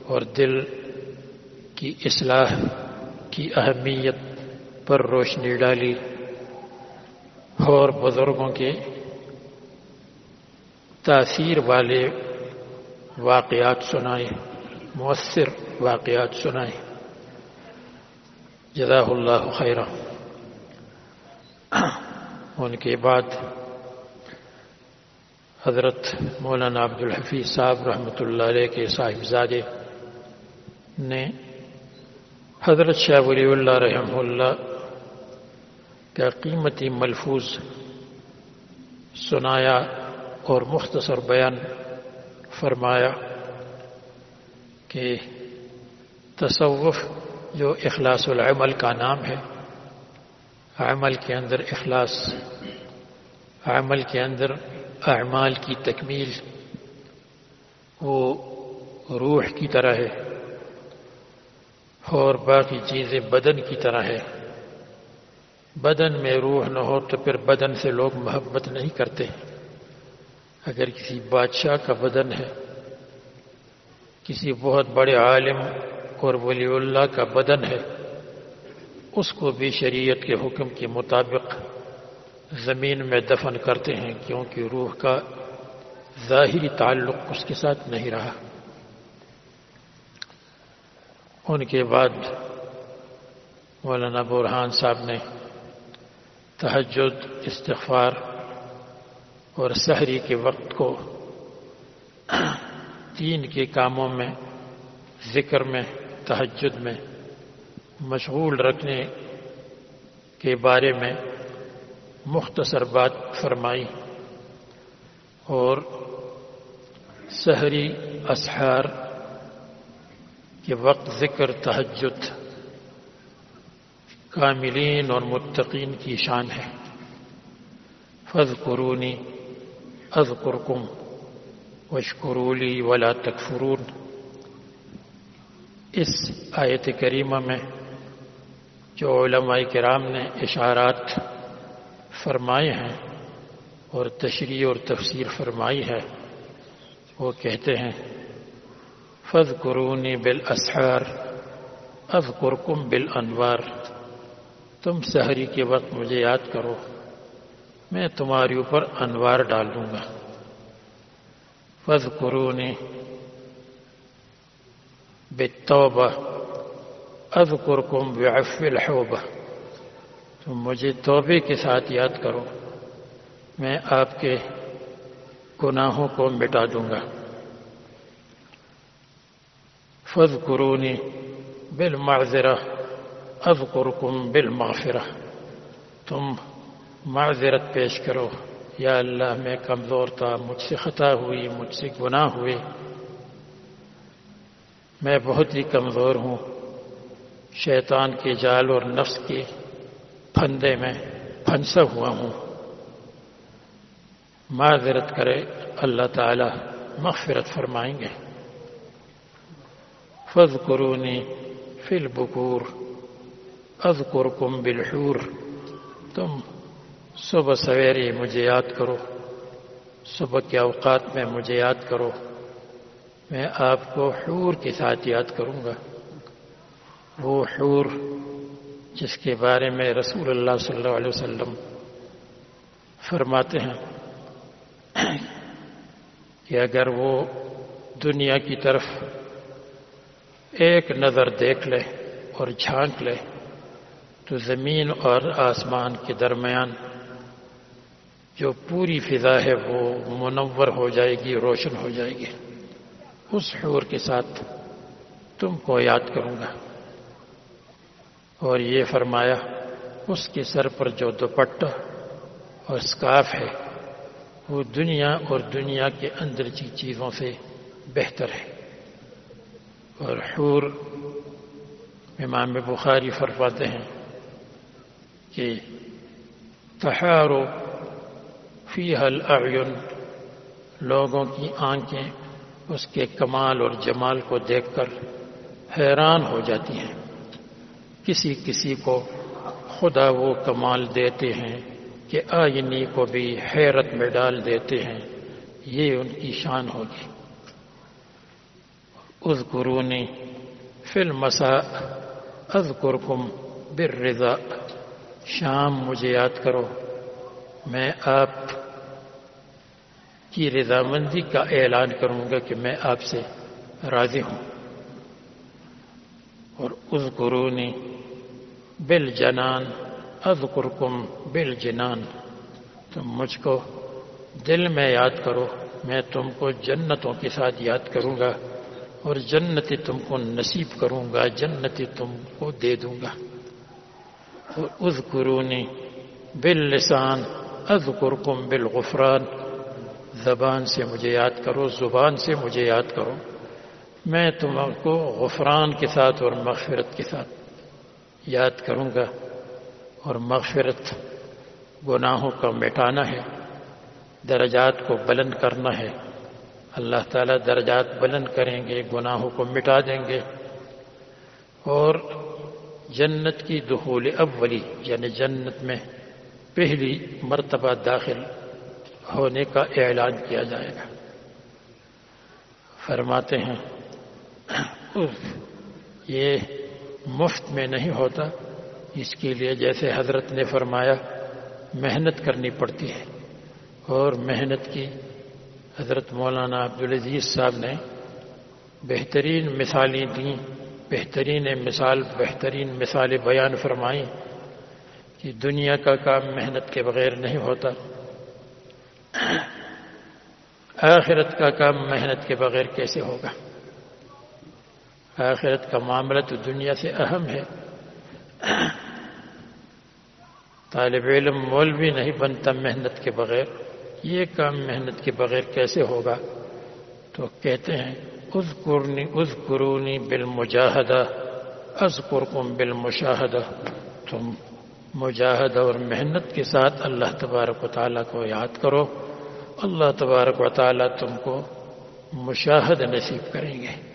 اور دل کی اصلاح کی اہمیت پر روشنی ڈالی اور بزرگوں کے تاثیر والے واقعات سنائے، مؤثر واقعات سنائے۔ جزا اللہ خیر ان کے بعد حضرت مولانا عبد الحفیظ صاحب رحمۃ اللہ علیہ کے صاحبزادے نے حضرت شاہ ولی اللہ رحمہ اللہ کا قیمتی ملفوظ سنایا اور مختصر بیان فرمایا کہ تصوف جو اخلاص العمل کا نام ہے، عمل کے اندر اخلاص، عمل کے اندر اعمال کی تکمیل، وہ روح کی طرح ہے اور باقی چیزیں بدن کی طرح ہے۔ بدن میں روح نہ ہو تو پھر بدن سے لوگ محبت نہیں کرتے۔ اگر کسی بادشاہ کا بدن ہے، کسی بہت بڑے عالم اور ولی اللہ کا بدن ہے، اس کو بھی شریعت کے حکم کے مطابق زمین میں دفن کرتے ہیں، کیونکہ روح کا ظاہری تعلق اس کے ساتھ نہیں رہا۔ ان کے بعد مولانا برحان صاحب نے تحجد استغفار اور سحری کے وقت کو تین کے کاموں میں، ذکر میں تحجد میں مشغول رکھنے کے بارے میں مختصر بات فرمائی اور سحری، اسحار کے وقت ذکر تحجد کاملین اور متقین کی شان ہے۔ فض قرونی از قرکم وشکرولی ولا تکفرون اس آیت کریمہ میں جو علماء کرام نے اشارات فرمائے ہیں اور تشریح اور تفسیر فرمائی ہے، وہ کہتے ہیں فض قرونی بال اسحار از قرکم بال انوار تم سحری کے وقت مجھے یاد کرو، میں تمہاری اوپر انوار ڈال دوں گا۔ فض قرونی بالتوبہ، اذکرکم بعف الحوبہ۔ تم مجھے توبے کے ساتھ یاد کرو، میں آپ کے گناہوں کو مٹا دوں گا۔ فض قرونی بالمعذرہ۔ اذکرکم بالمغفرہ۔ تم معذرت پیش کرو۔ یا اللہ، میں کمزور تھا، مجھ سے خطا ہوئی، مجھ سے گناہ ہوئے۔ میں بہت ہی کمزور ہوں۔ شیطان کے جال اور نفس کے پھندے میں پھنسا ہوا ہوں۔ معذرت کرے، اللہ تعالی مغفرت فرمائیں گے۔ فض قرونی فل بکور اذکرکم بالحور، تم صبح سویرے مجھے یاد کرو، صبح کے اوقات میں مجھے یاد کرو، میں آپ کو حور کے ساتھ یاد کروں گا۔ وہ حور جس کے بارے میں رسول اللہ صلی اللہ علیہ وسلم فرماتے ہیں کہ اگر وہ دنیا کی طرف ایک نظر دیکھ لے اور جھانک لے تو زمین اور آسمان کے درمیان جو پوری فضا ہے وہ منور ہو جائے گی، روشن ہو جائے گی۔ اس حور کے ساتھ تم کو یاد کروں گا۔ اور یہ فرمایا، اس کے سر پر جو دوپٹہ اور اسکاف ہے، وہ دنیا اور دنیا کے اندر کی چیزوں سے بہتر ہے۔ اور حور امام بخاری فرماتے ہیں کہ تہارو فی حل لوگوں کی آنکھیں اس کے کمال اور جمال کو دیکھ کر حیران ہو جاتی ہیں۔ کسی کسی کو خدا وہ کمال دیتے ہیں کہ آئینی کو بھی حیرت میں ڈال دیتے ہیں۔ یہ ان کی شان ہوگی۔ از قرونی فلم مسا از قرکم بر رضا شام مجھے یاد کرو، میں آپ کی رضامندی کا اعلان کروں گا کہ میں آپ سے راضی ہوں۔ اور اس قرونی بل جنان اذکرکم بل جنان تم مجھ کو دل میں یاد کرو، میں تم کو جنتوں کے ساتھ یاد کروں گا، اور جنتی تم کو نصیب کروں گا، جنتی تم کو دے دوں گا۔ اور از قرونی بل لسان از قرکم زبان سے مجھے یاد کرو، زبان سے مجھے یاد کرو۔ میں تم کو غفران کے ساتھ اور مغفرت کے ساتھ یاد کروں گا۔ اور مغفرت گناہوں کا مٹانا ہے، درجات کو بلند کرنا ہے۔ اللہ تعالیٰ درجات بلند کریں گے، گناہوں کو مٹا دیں گے۔ اور جنت کی دخول اولی یعنی جنت میں پہلی مرتبہ داخل ہونے کا اعلان کیا جائے گا۔ فرماتے ہیں یہ مفت میں نہیں ہوتا۔ اس کے لیے جیسے حضرت نے فرمایا، محنت کرنی پڑتی ہے۔ اور محنت کی حضرت مولانا عبدالعزیز صاحب نے بہترین مثالیں دیں۔ بہترین مثال، بہترین مثالیں بیان فرمائیں کہ دنیا کا کام محنت کے بغیر نہیں ہوتا۔ آخرت کا کام محنت کے بغیر کیسے ہوگا؟ آخرت کا معاملہ تو دنیا سے اہم ہے۔ طالب علم مول بھی نہیں بنتا محنت کے بغیر۔ یہ کام محنت کے بغیر کیسے ہوگا؟ تو کہتے ہیں از قرنی از قرونی بال مجاہدہ از قرکم تم مجاہدہ اور محنت کے ساتھ اللہ تبارک و تعالیٰ کو یاد کرو۔ اللہ تبارک و تعالیٰ تم کو مشاہد نصیب کریں گے۔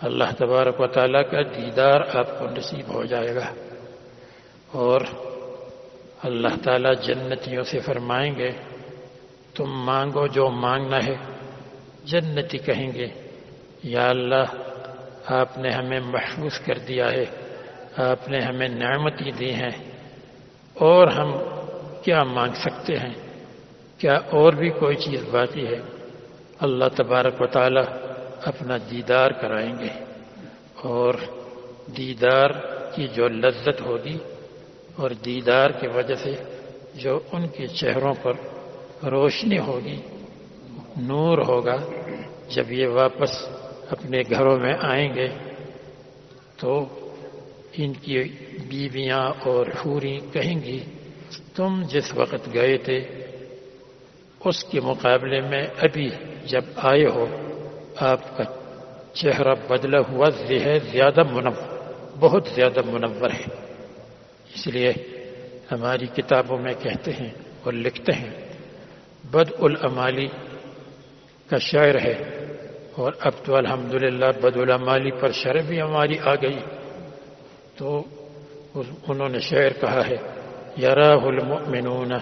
اللہ تبارک و تعالیٰ کا دیدار آپ کو نصیب ہو جائے گا۔ اور اللہ تعالیٰ جنتیوں سے فرمائیں گے، تم مانگو جو مانگنا ہے، جنتی کہیں گے۔ یا اللہ، آپ نے ہمیں محفوظ کر دیا ہے، آپ نے ہمیں نعمتی دی ہیں۔ اور ہم کیا مانگ سکتے ہیں؟ کیا اور بھی کوئی چیز باقی ہے؟ اللہ تبارک و تعالیٰ اپنا دیدار کرائیں گے۔ اور دیدار کی جو لذت ہوگی، اور دیدار کی وجہ سے جو ان کے چہروں پر روشنی ہوگی، نور ہوگا، جب یہ واپس اپنے گھروں میں آئیں گے تو ان کی بیویاں اور حوری کہیں گی، تم جس وقت گئے تھے، اس کے مقابلے میں ابھی جب آئے ہو، آپ کا چہرہ بدلا ہوا ہے، زیادہ منور، بہت زیادہ منور ہے۔ اس لیے ہماری کتابوں میں کہتے ہیں اور لکھتے ہیں بد العمالی کا شعر ہے۔ اور اب تو الحمدللہ بد العمالی پر شرح بھی ہماری آ گئی۔ تو انہوں نے شعر کہا ہے، یراہ المؤمنون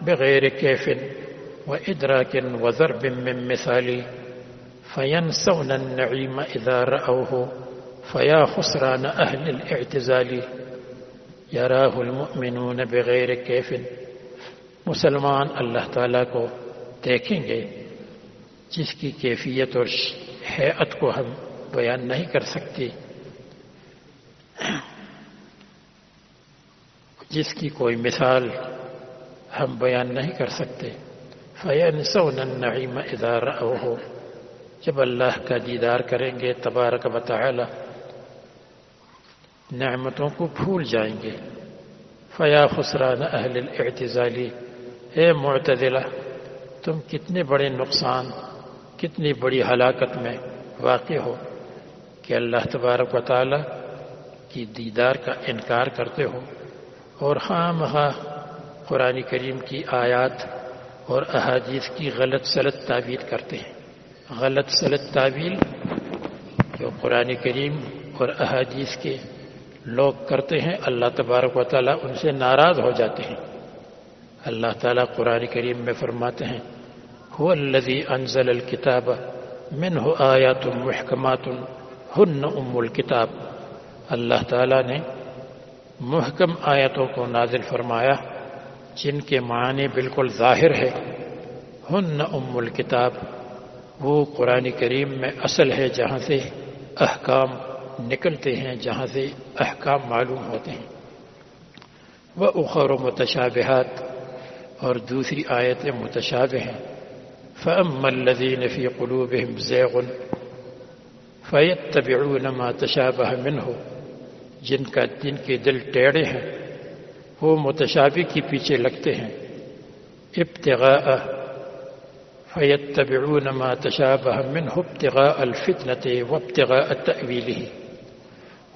بغیر کیف و ادراک و ضرب من مثالی فینسون النعیم اذا رأوه فیا خسران اہل الاعتزالی یراہ المؤمنون بغیر کیف. مسلمان اللہ تعالیٰ کو دیکھیں گے جس کی کیفیت اور حیعت کو ہم بیان نہیں کر سکتے۔ جس کی کوئی مثال ہم بیان نہیں کر سکتے۔ فین سون النعیم ادار ہو جب اللہ کا دیدار کریں گے، تبارک و تعالی نعمتوں کو بھول جائیں گے۔ فیا خسران اہل الاعتزالی اے معتدلہ تم کتنے بڑے نقصان کتنی بڑی ہلاکت میں واقع ہو کہ اللہ تبارک و تعالی کی دیدار کا انکار کرتے ہو اور خواہ مخواہ قرآن کریم کی آیات اور احادیث کی غلط سلط تعبیر کرتے ہیں۔ غلط سلط تعبیر جو قرآن کریم اور احادیث کے لوگ کرتے ہیں، اللہ تبارک و تعالیٰ ان سے ناراض ہو جاتے ہیں۔ اللہ تعالیٰ قرآن کریم میں فرماتے ہیں هو الذي انزل الكتاب، منه آیات محکمات ہن ام الکتاب اللہ تعالیٰ نے محکم آیتوں کو نازل فرمایا، جن کے معنی بالکل ظاہر ہے ہن ام الکتاب، وہ قرآن کریم میں اصل ہے جہاں سے احکام نکلتے ہیں، جہاں سے احکام معلوم ہوتے ہیں۔ وہ اخر و متشابہات، اور دوسری آیتیں متشابہ ہیں۔ فأما الذين في قلوبهم زيغ فيتبعون ما تشابه منه۔ جن کا جن کے دل ٹیڑے ہیں، وہ متشابہ کی پیچھے لگتے ہیں۔ ابتغاء فيتبعون ما تشابه منه ابتغاء الفتنة وابتغاء تأويله۔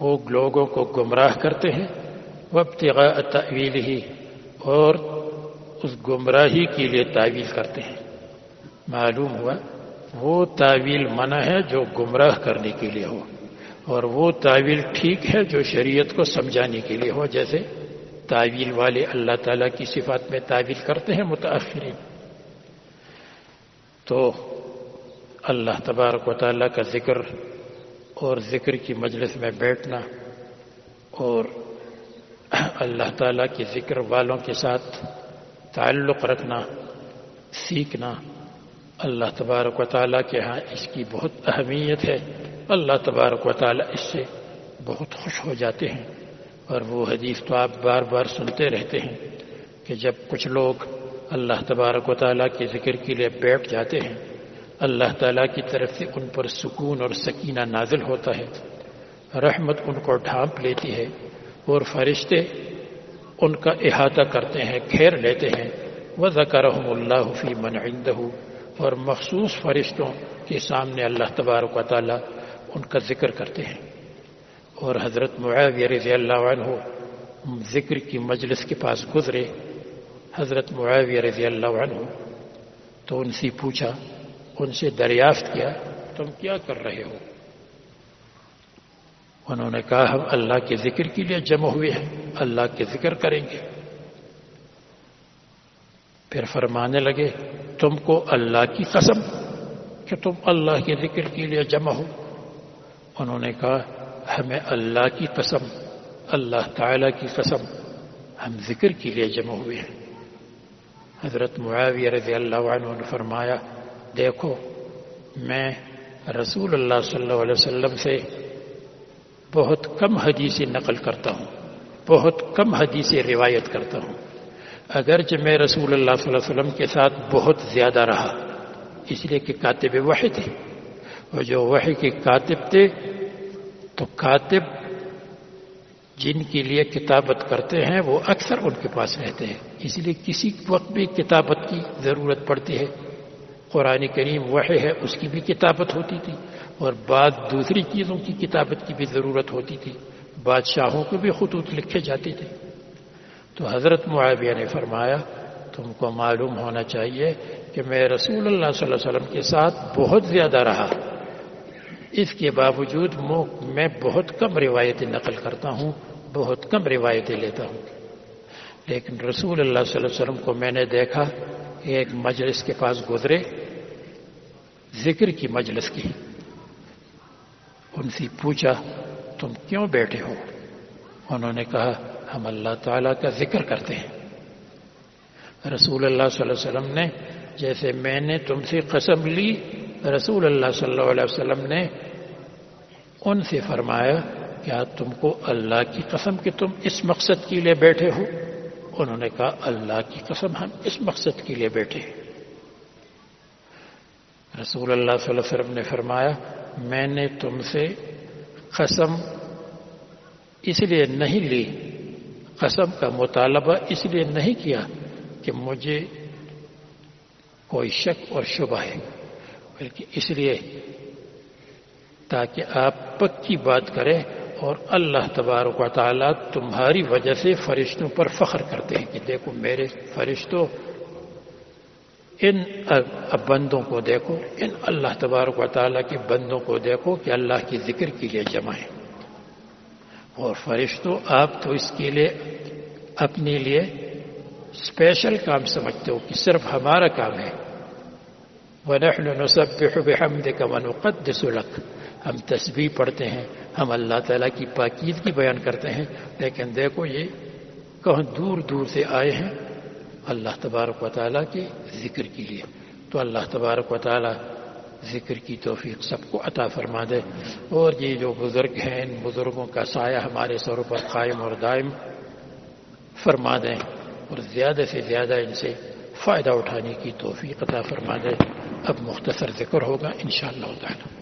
وہ لوگوں کو گمراہ کرتے ہیں، وابتغاء تأويله اور اس گمراہی کے لیے تعویل کرتے ہیں۔ معلوم ہوا وہ تعویل منع ہے جو گمراہ کرنے کے لیے ہو اور وہ تعویل ٹھیک ہے جو شریعت کو سمجھانے کے لیے ہو جیسے تعویل والے اللہ تعالیٰ کی صفات میں تعویل کرتے ہیں متاثرین تو اللہ تبارک و تعالیٰ کا ذکر اور ذکر کی مجلس میں بیٹھنا اور اللہ تعالیٰ کے ذکر والوں کے ساتھ تعلق رکھنا، سیکھنا اللہ تبارک و تعالیٰ کے ہاں اس کی بہت اہمیت ہے۔ اللہ تبارک و تعالیٰ اس سے بہت خوش ہو جاتے ہیں اور وہ حدیث تو آپ بار بار سنتے رہتے ہیں کہ جب کچھ لوگ اللہ تبارک و تعالیٰ کے ذکر کے لیے بیٹھ جاتے ہیں، اللہ تعالیٰ کی طرف سے ان پر سکون اور سکینہ نازل ہوتا ہے۔ رحمت ان کو ڈھانپ لیتی ہے اور فرشتے ان کا احاطہ کرتے ہیں گھیر لیتے ہیں۔ وہ ذکرحم اللہ فی من عندہ اور مخصوص فرشتوں کے سامنے اللہ تبارک و تعالیٰ ان کا ذکر کرتے ہیں۔ اور حضرت معاویہ رضی اللہ عنہ ذکر کی مجلس کے پاس گزرے۔ حضرت معاویہ رضی اللہ عنہ تو ان سے پوچھا، ان سے دریافت کیا، تم کیا کر رہے ہو؟ انہوں نے کہا، ہم اللہ کے ذکر کے لیے جمع ہوئے ہیں، اللہ کے ذکر کریں گے۔ پھر فرمانے لگے، تم کو اللہ کی قسم کہ تم اللہ کے ذکر کے لیے جمع ہو۔ انہوں نے کہا، ہمیں اللہ کی قسم، اللہ تعالی کی قسم، ہم ذکر کے لیے جمع ہوئے ہیں۔ حضرت معاویہ رضی اللہ عنہ نے فرمایا، دیکھو، میں رسول اللہ صلی اللہ علیہ وسلم سے بہت کم حدیثیں نقل کرتا ہوں، بہت کم حدیثیں روایت کرتا ہوں۔ اگرچہ میں رسول اللہ صلی اللہ علیہ وسلم کے ساتھ بہت زیادہ رہا، اس لیے کہ کاتب وحی تھے۔ اور جو وحی کے کاتب تھے، تو کاتب جن کے لیے کتابت کرتے ہیں، وہ اکثر ان کے پاس رہتے ہیں۔ اس لیے کسی وقت بھی کتابت کی ضرورت پڑتی ہے۔ قرآن کریم وحی ہے، اس کی بھی کتابت ہوتی تھی۔ اور بعض دوسری چیزوں کی کتابت کی بھی ضرورت ہوتی تھی۔ بادشاہوں کو بھی خطوط لکھے جاتے تھے۔ تو حضرت معاویہ نے فرمایا، تم کو معلوم ہونا چاہیے کہ میں رسول اللہ صلی اللہ علیہ وسلم کے ساتھ بہت زیادہ رہا۔ اس کے باوجود میں بہت کم روایتیں نقل کرتا ہوں، بہت کم روایتیں لیتا ہوں۔ لیکن رسول اللہ صلی اللہ علیہ وسلم کو میں نے دیکھا، ایک مجلس کے پاس گزرے، ذکر کی مجلس کی۔ ان سے پوچھا، تم کیوں بیٹھے ہو؟ انہوں نے کہا ہم اللہ تعالیٰ کا ذکر کرتے ہیں۔ رسول اللہ صلی اللہ علیہ وسلم نے، جیسے میں نے تم سے قسم لی، رسول اللہ صلی اللہ علیہ وسلم نے ان سے فرمایا، کیا تم کو اللہ کی قسم کہ تم اس مقصد کے لیے بیٹھے ہو؟ انہوں نے کہا، اللہ کی قسم ہم اس مقصد کے لیے بیٹھے رسول اللہ صلی اللہ علیہ وسلم نے فرمایا، میں نے تم سے قسم اس لیے نہیں لی قسم کا مطالبہ اس لیے نہیں کیا کہ مجھے کوئی شک اور شبہ ہے، بلکہ اس لیے تاکہ آپ پکی بات کریں اور اللہ تبارک و تعالیٰ تمہاری وجہ سے فرشتوں پر فخر کرتے ہیں کہ دیکھو میرے فرشتوں، ان بندوں کو دیکھو، ان اللہ تبارک و تعالیٰ کے بندوں کو دیکھو کہ اللہ کی ذکر کے لیے جمع ہے اور فرشتوں آپ تو اس کے لیے اپنے لیے اسپیشل کام سمجھتے ہو کہ صرف ہمارا کام ہے۔ وَنَحْنُ نُسَبِّحُ بِحَمْدِكَ وَنُقَدِّسُ لَكَ۔ ہم تسبیح پڑھتے ہیں، ہم اللہ تعالیٰ کی پاکیزگی بیان کرتے ہیں۔ لیکن دیکھو، یہ کہاں دور دور سے آئے ہیں اللہ تبارک و تعالیٰ کے ذکر کے لیے۔ تو اللہ تبارک و تعالیٰ ذکر کی توفیق سب کو عطا فرما دے۔ اور یہ جو بزرگ ہیں، ان بزرگوں کا سایہ ہمارے سروں پر قائم اور دائم فرما دیں اور زیادہ سے زیادہ ان سے فائدہ اٹھانے کی توفیق عطا فرما دے۔ اب مختصر ذکر ہوگا انشاءاللہ شاء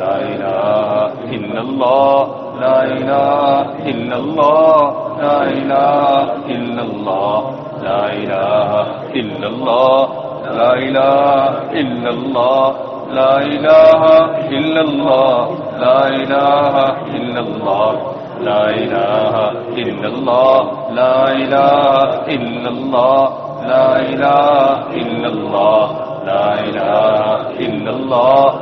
لا إله إلا الله لا إله إلا الله لا إله إلا الله لا إله إلا الله لا إله إلا الله لا إله إلا الله لا إله إلا الله لا إله إلا الله لا إله إلا الله لا إله إلا الله لا إله إلا الله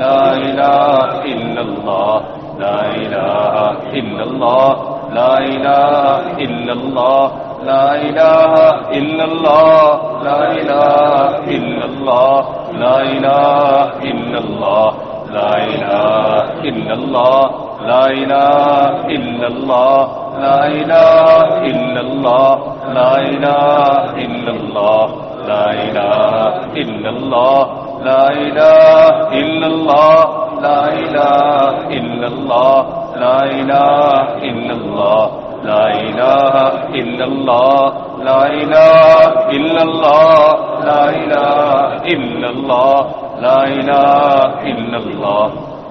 لا إله إلا الله لا إله إلا الله لا إله إلا الله لا إله إلا الله لا إله إلا الله لا إله إلا الله لا إله إلا الله لا إله إلا الله لا إله إلا الله لا إله إلا الله لا إله إلا الله لا إله إلا الله لا إله إلا الله لا إله إلا الله لا إله إلا الله لا إله إلا الله لا إله إلا الله لا إله إلا الله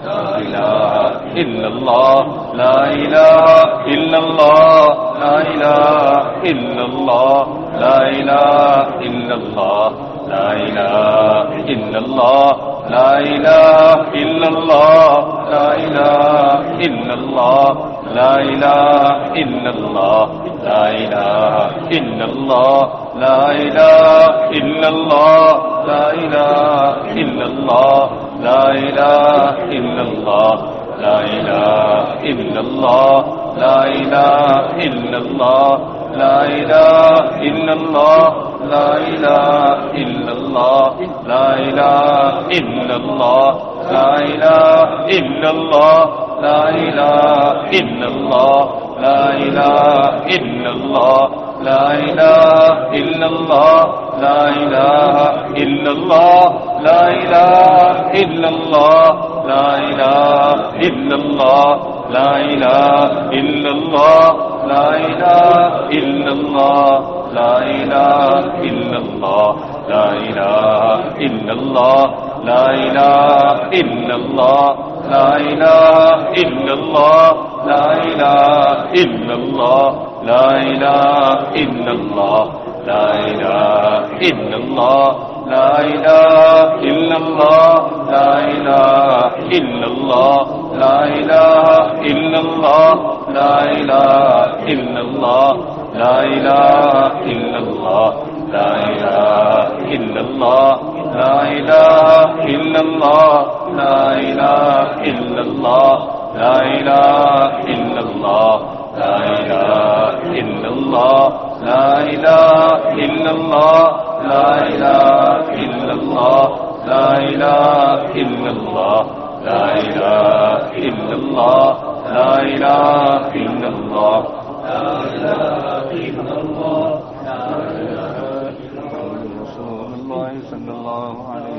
لا إله إلا الله لا إله إلا الله لا إله إلا الله لا إله إلا الله لا إله إلا الله لا إله إلا الله لا إله إلا الله لا إله إلا الله لا إله إلا الله لا إله إلا الله لا إله إلا الله لا إله إلا الله لا إله إلا الله لا إله إلا الله لا إله إلا الله لا إله إلا الله لا إله إلا الله لا إله إلا الله لا إله إلا الله لا إله إلا الله لا إله إلا الله لا إله إلا الله لا إله إلا الله لا إله إلا الله لا إله إلا الله لا الہ الا اللہ لا الہ الا اللہ اللہ لا إله إلا الله لا إله إلا الله لا إله إلا الله لا إله إلا الله لا إله إلا الله لا إله إلا الله لا إله إلا الله لا إله إلا الله لا إله إلا الله لا إله إلا الله لا إله إلا الله لا إله إلا الله لا إله إلا الله لا إله إلا الله لا إله إلا الله لا إله إلا الله لا إله إلا الله لا إله إلا الله صلى الله عليه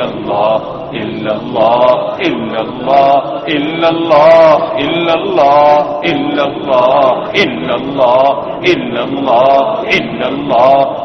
إلا الله إلا الله إلا الله إلا الله إلا الله إلا الله إلا الله إلا الله إلا الله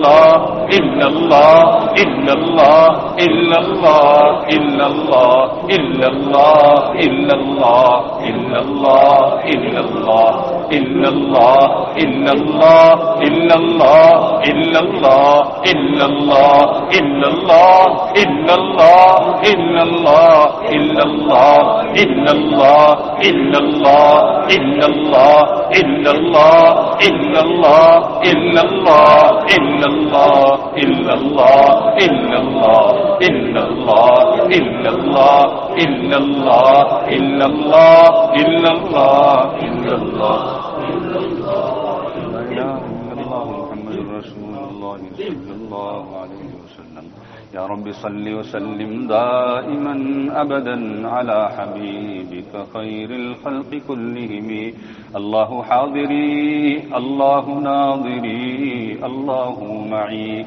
إلا الله إلا الله إلا الله إلا الله إلا الله إلا الله إلا الله إلا الله إلا الله إلا الله إلا الله إلا الله إلا اللہ لا إله الله محمد رسول الله صلى الله عليه يا رب صل وسلم دائما أبدا على حبيبك خير الخلق كلهم. الله حاضري الله ناظري الله معي.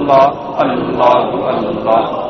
اللہ اللہ اللہ۔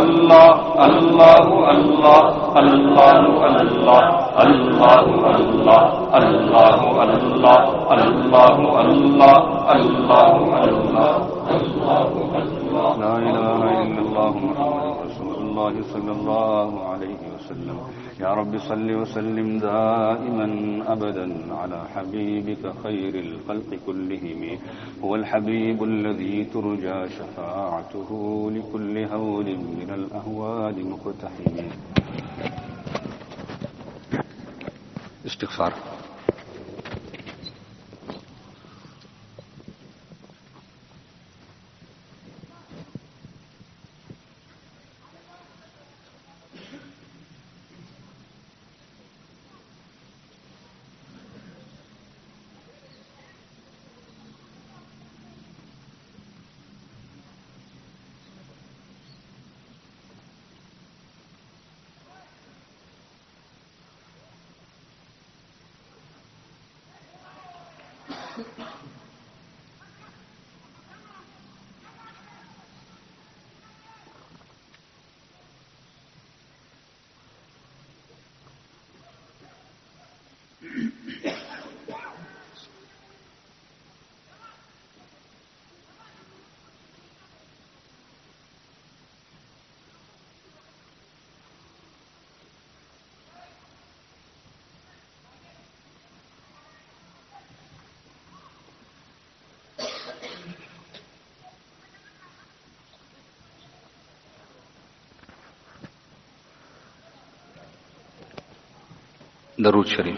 اللہ اللہ اللہ اللہ اللہ اللہ اللہ اللہ اللہ اللہ اللہ اللہ اللہ لا اله الا الله محمد رسول الله صلى الله عليه وسلم يا رب صل وسلم دائما أبدا على حبيبك خير الخلق كلهم. هو الحبيب الذي ترجى شفاعته لكل هول من الأهوال مقتحم. استغفار. Gracias. Даручари.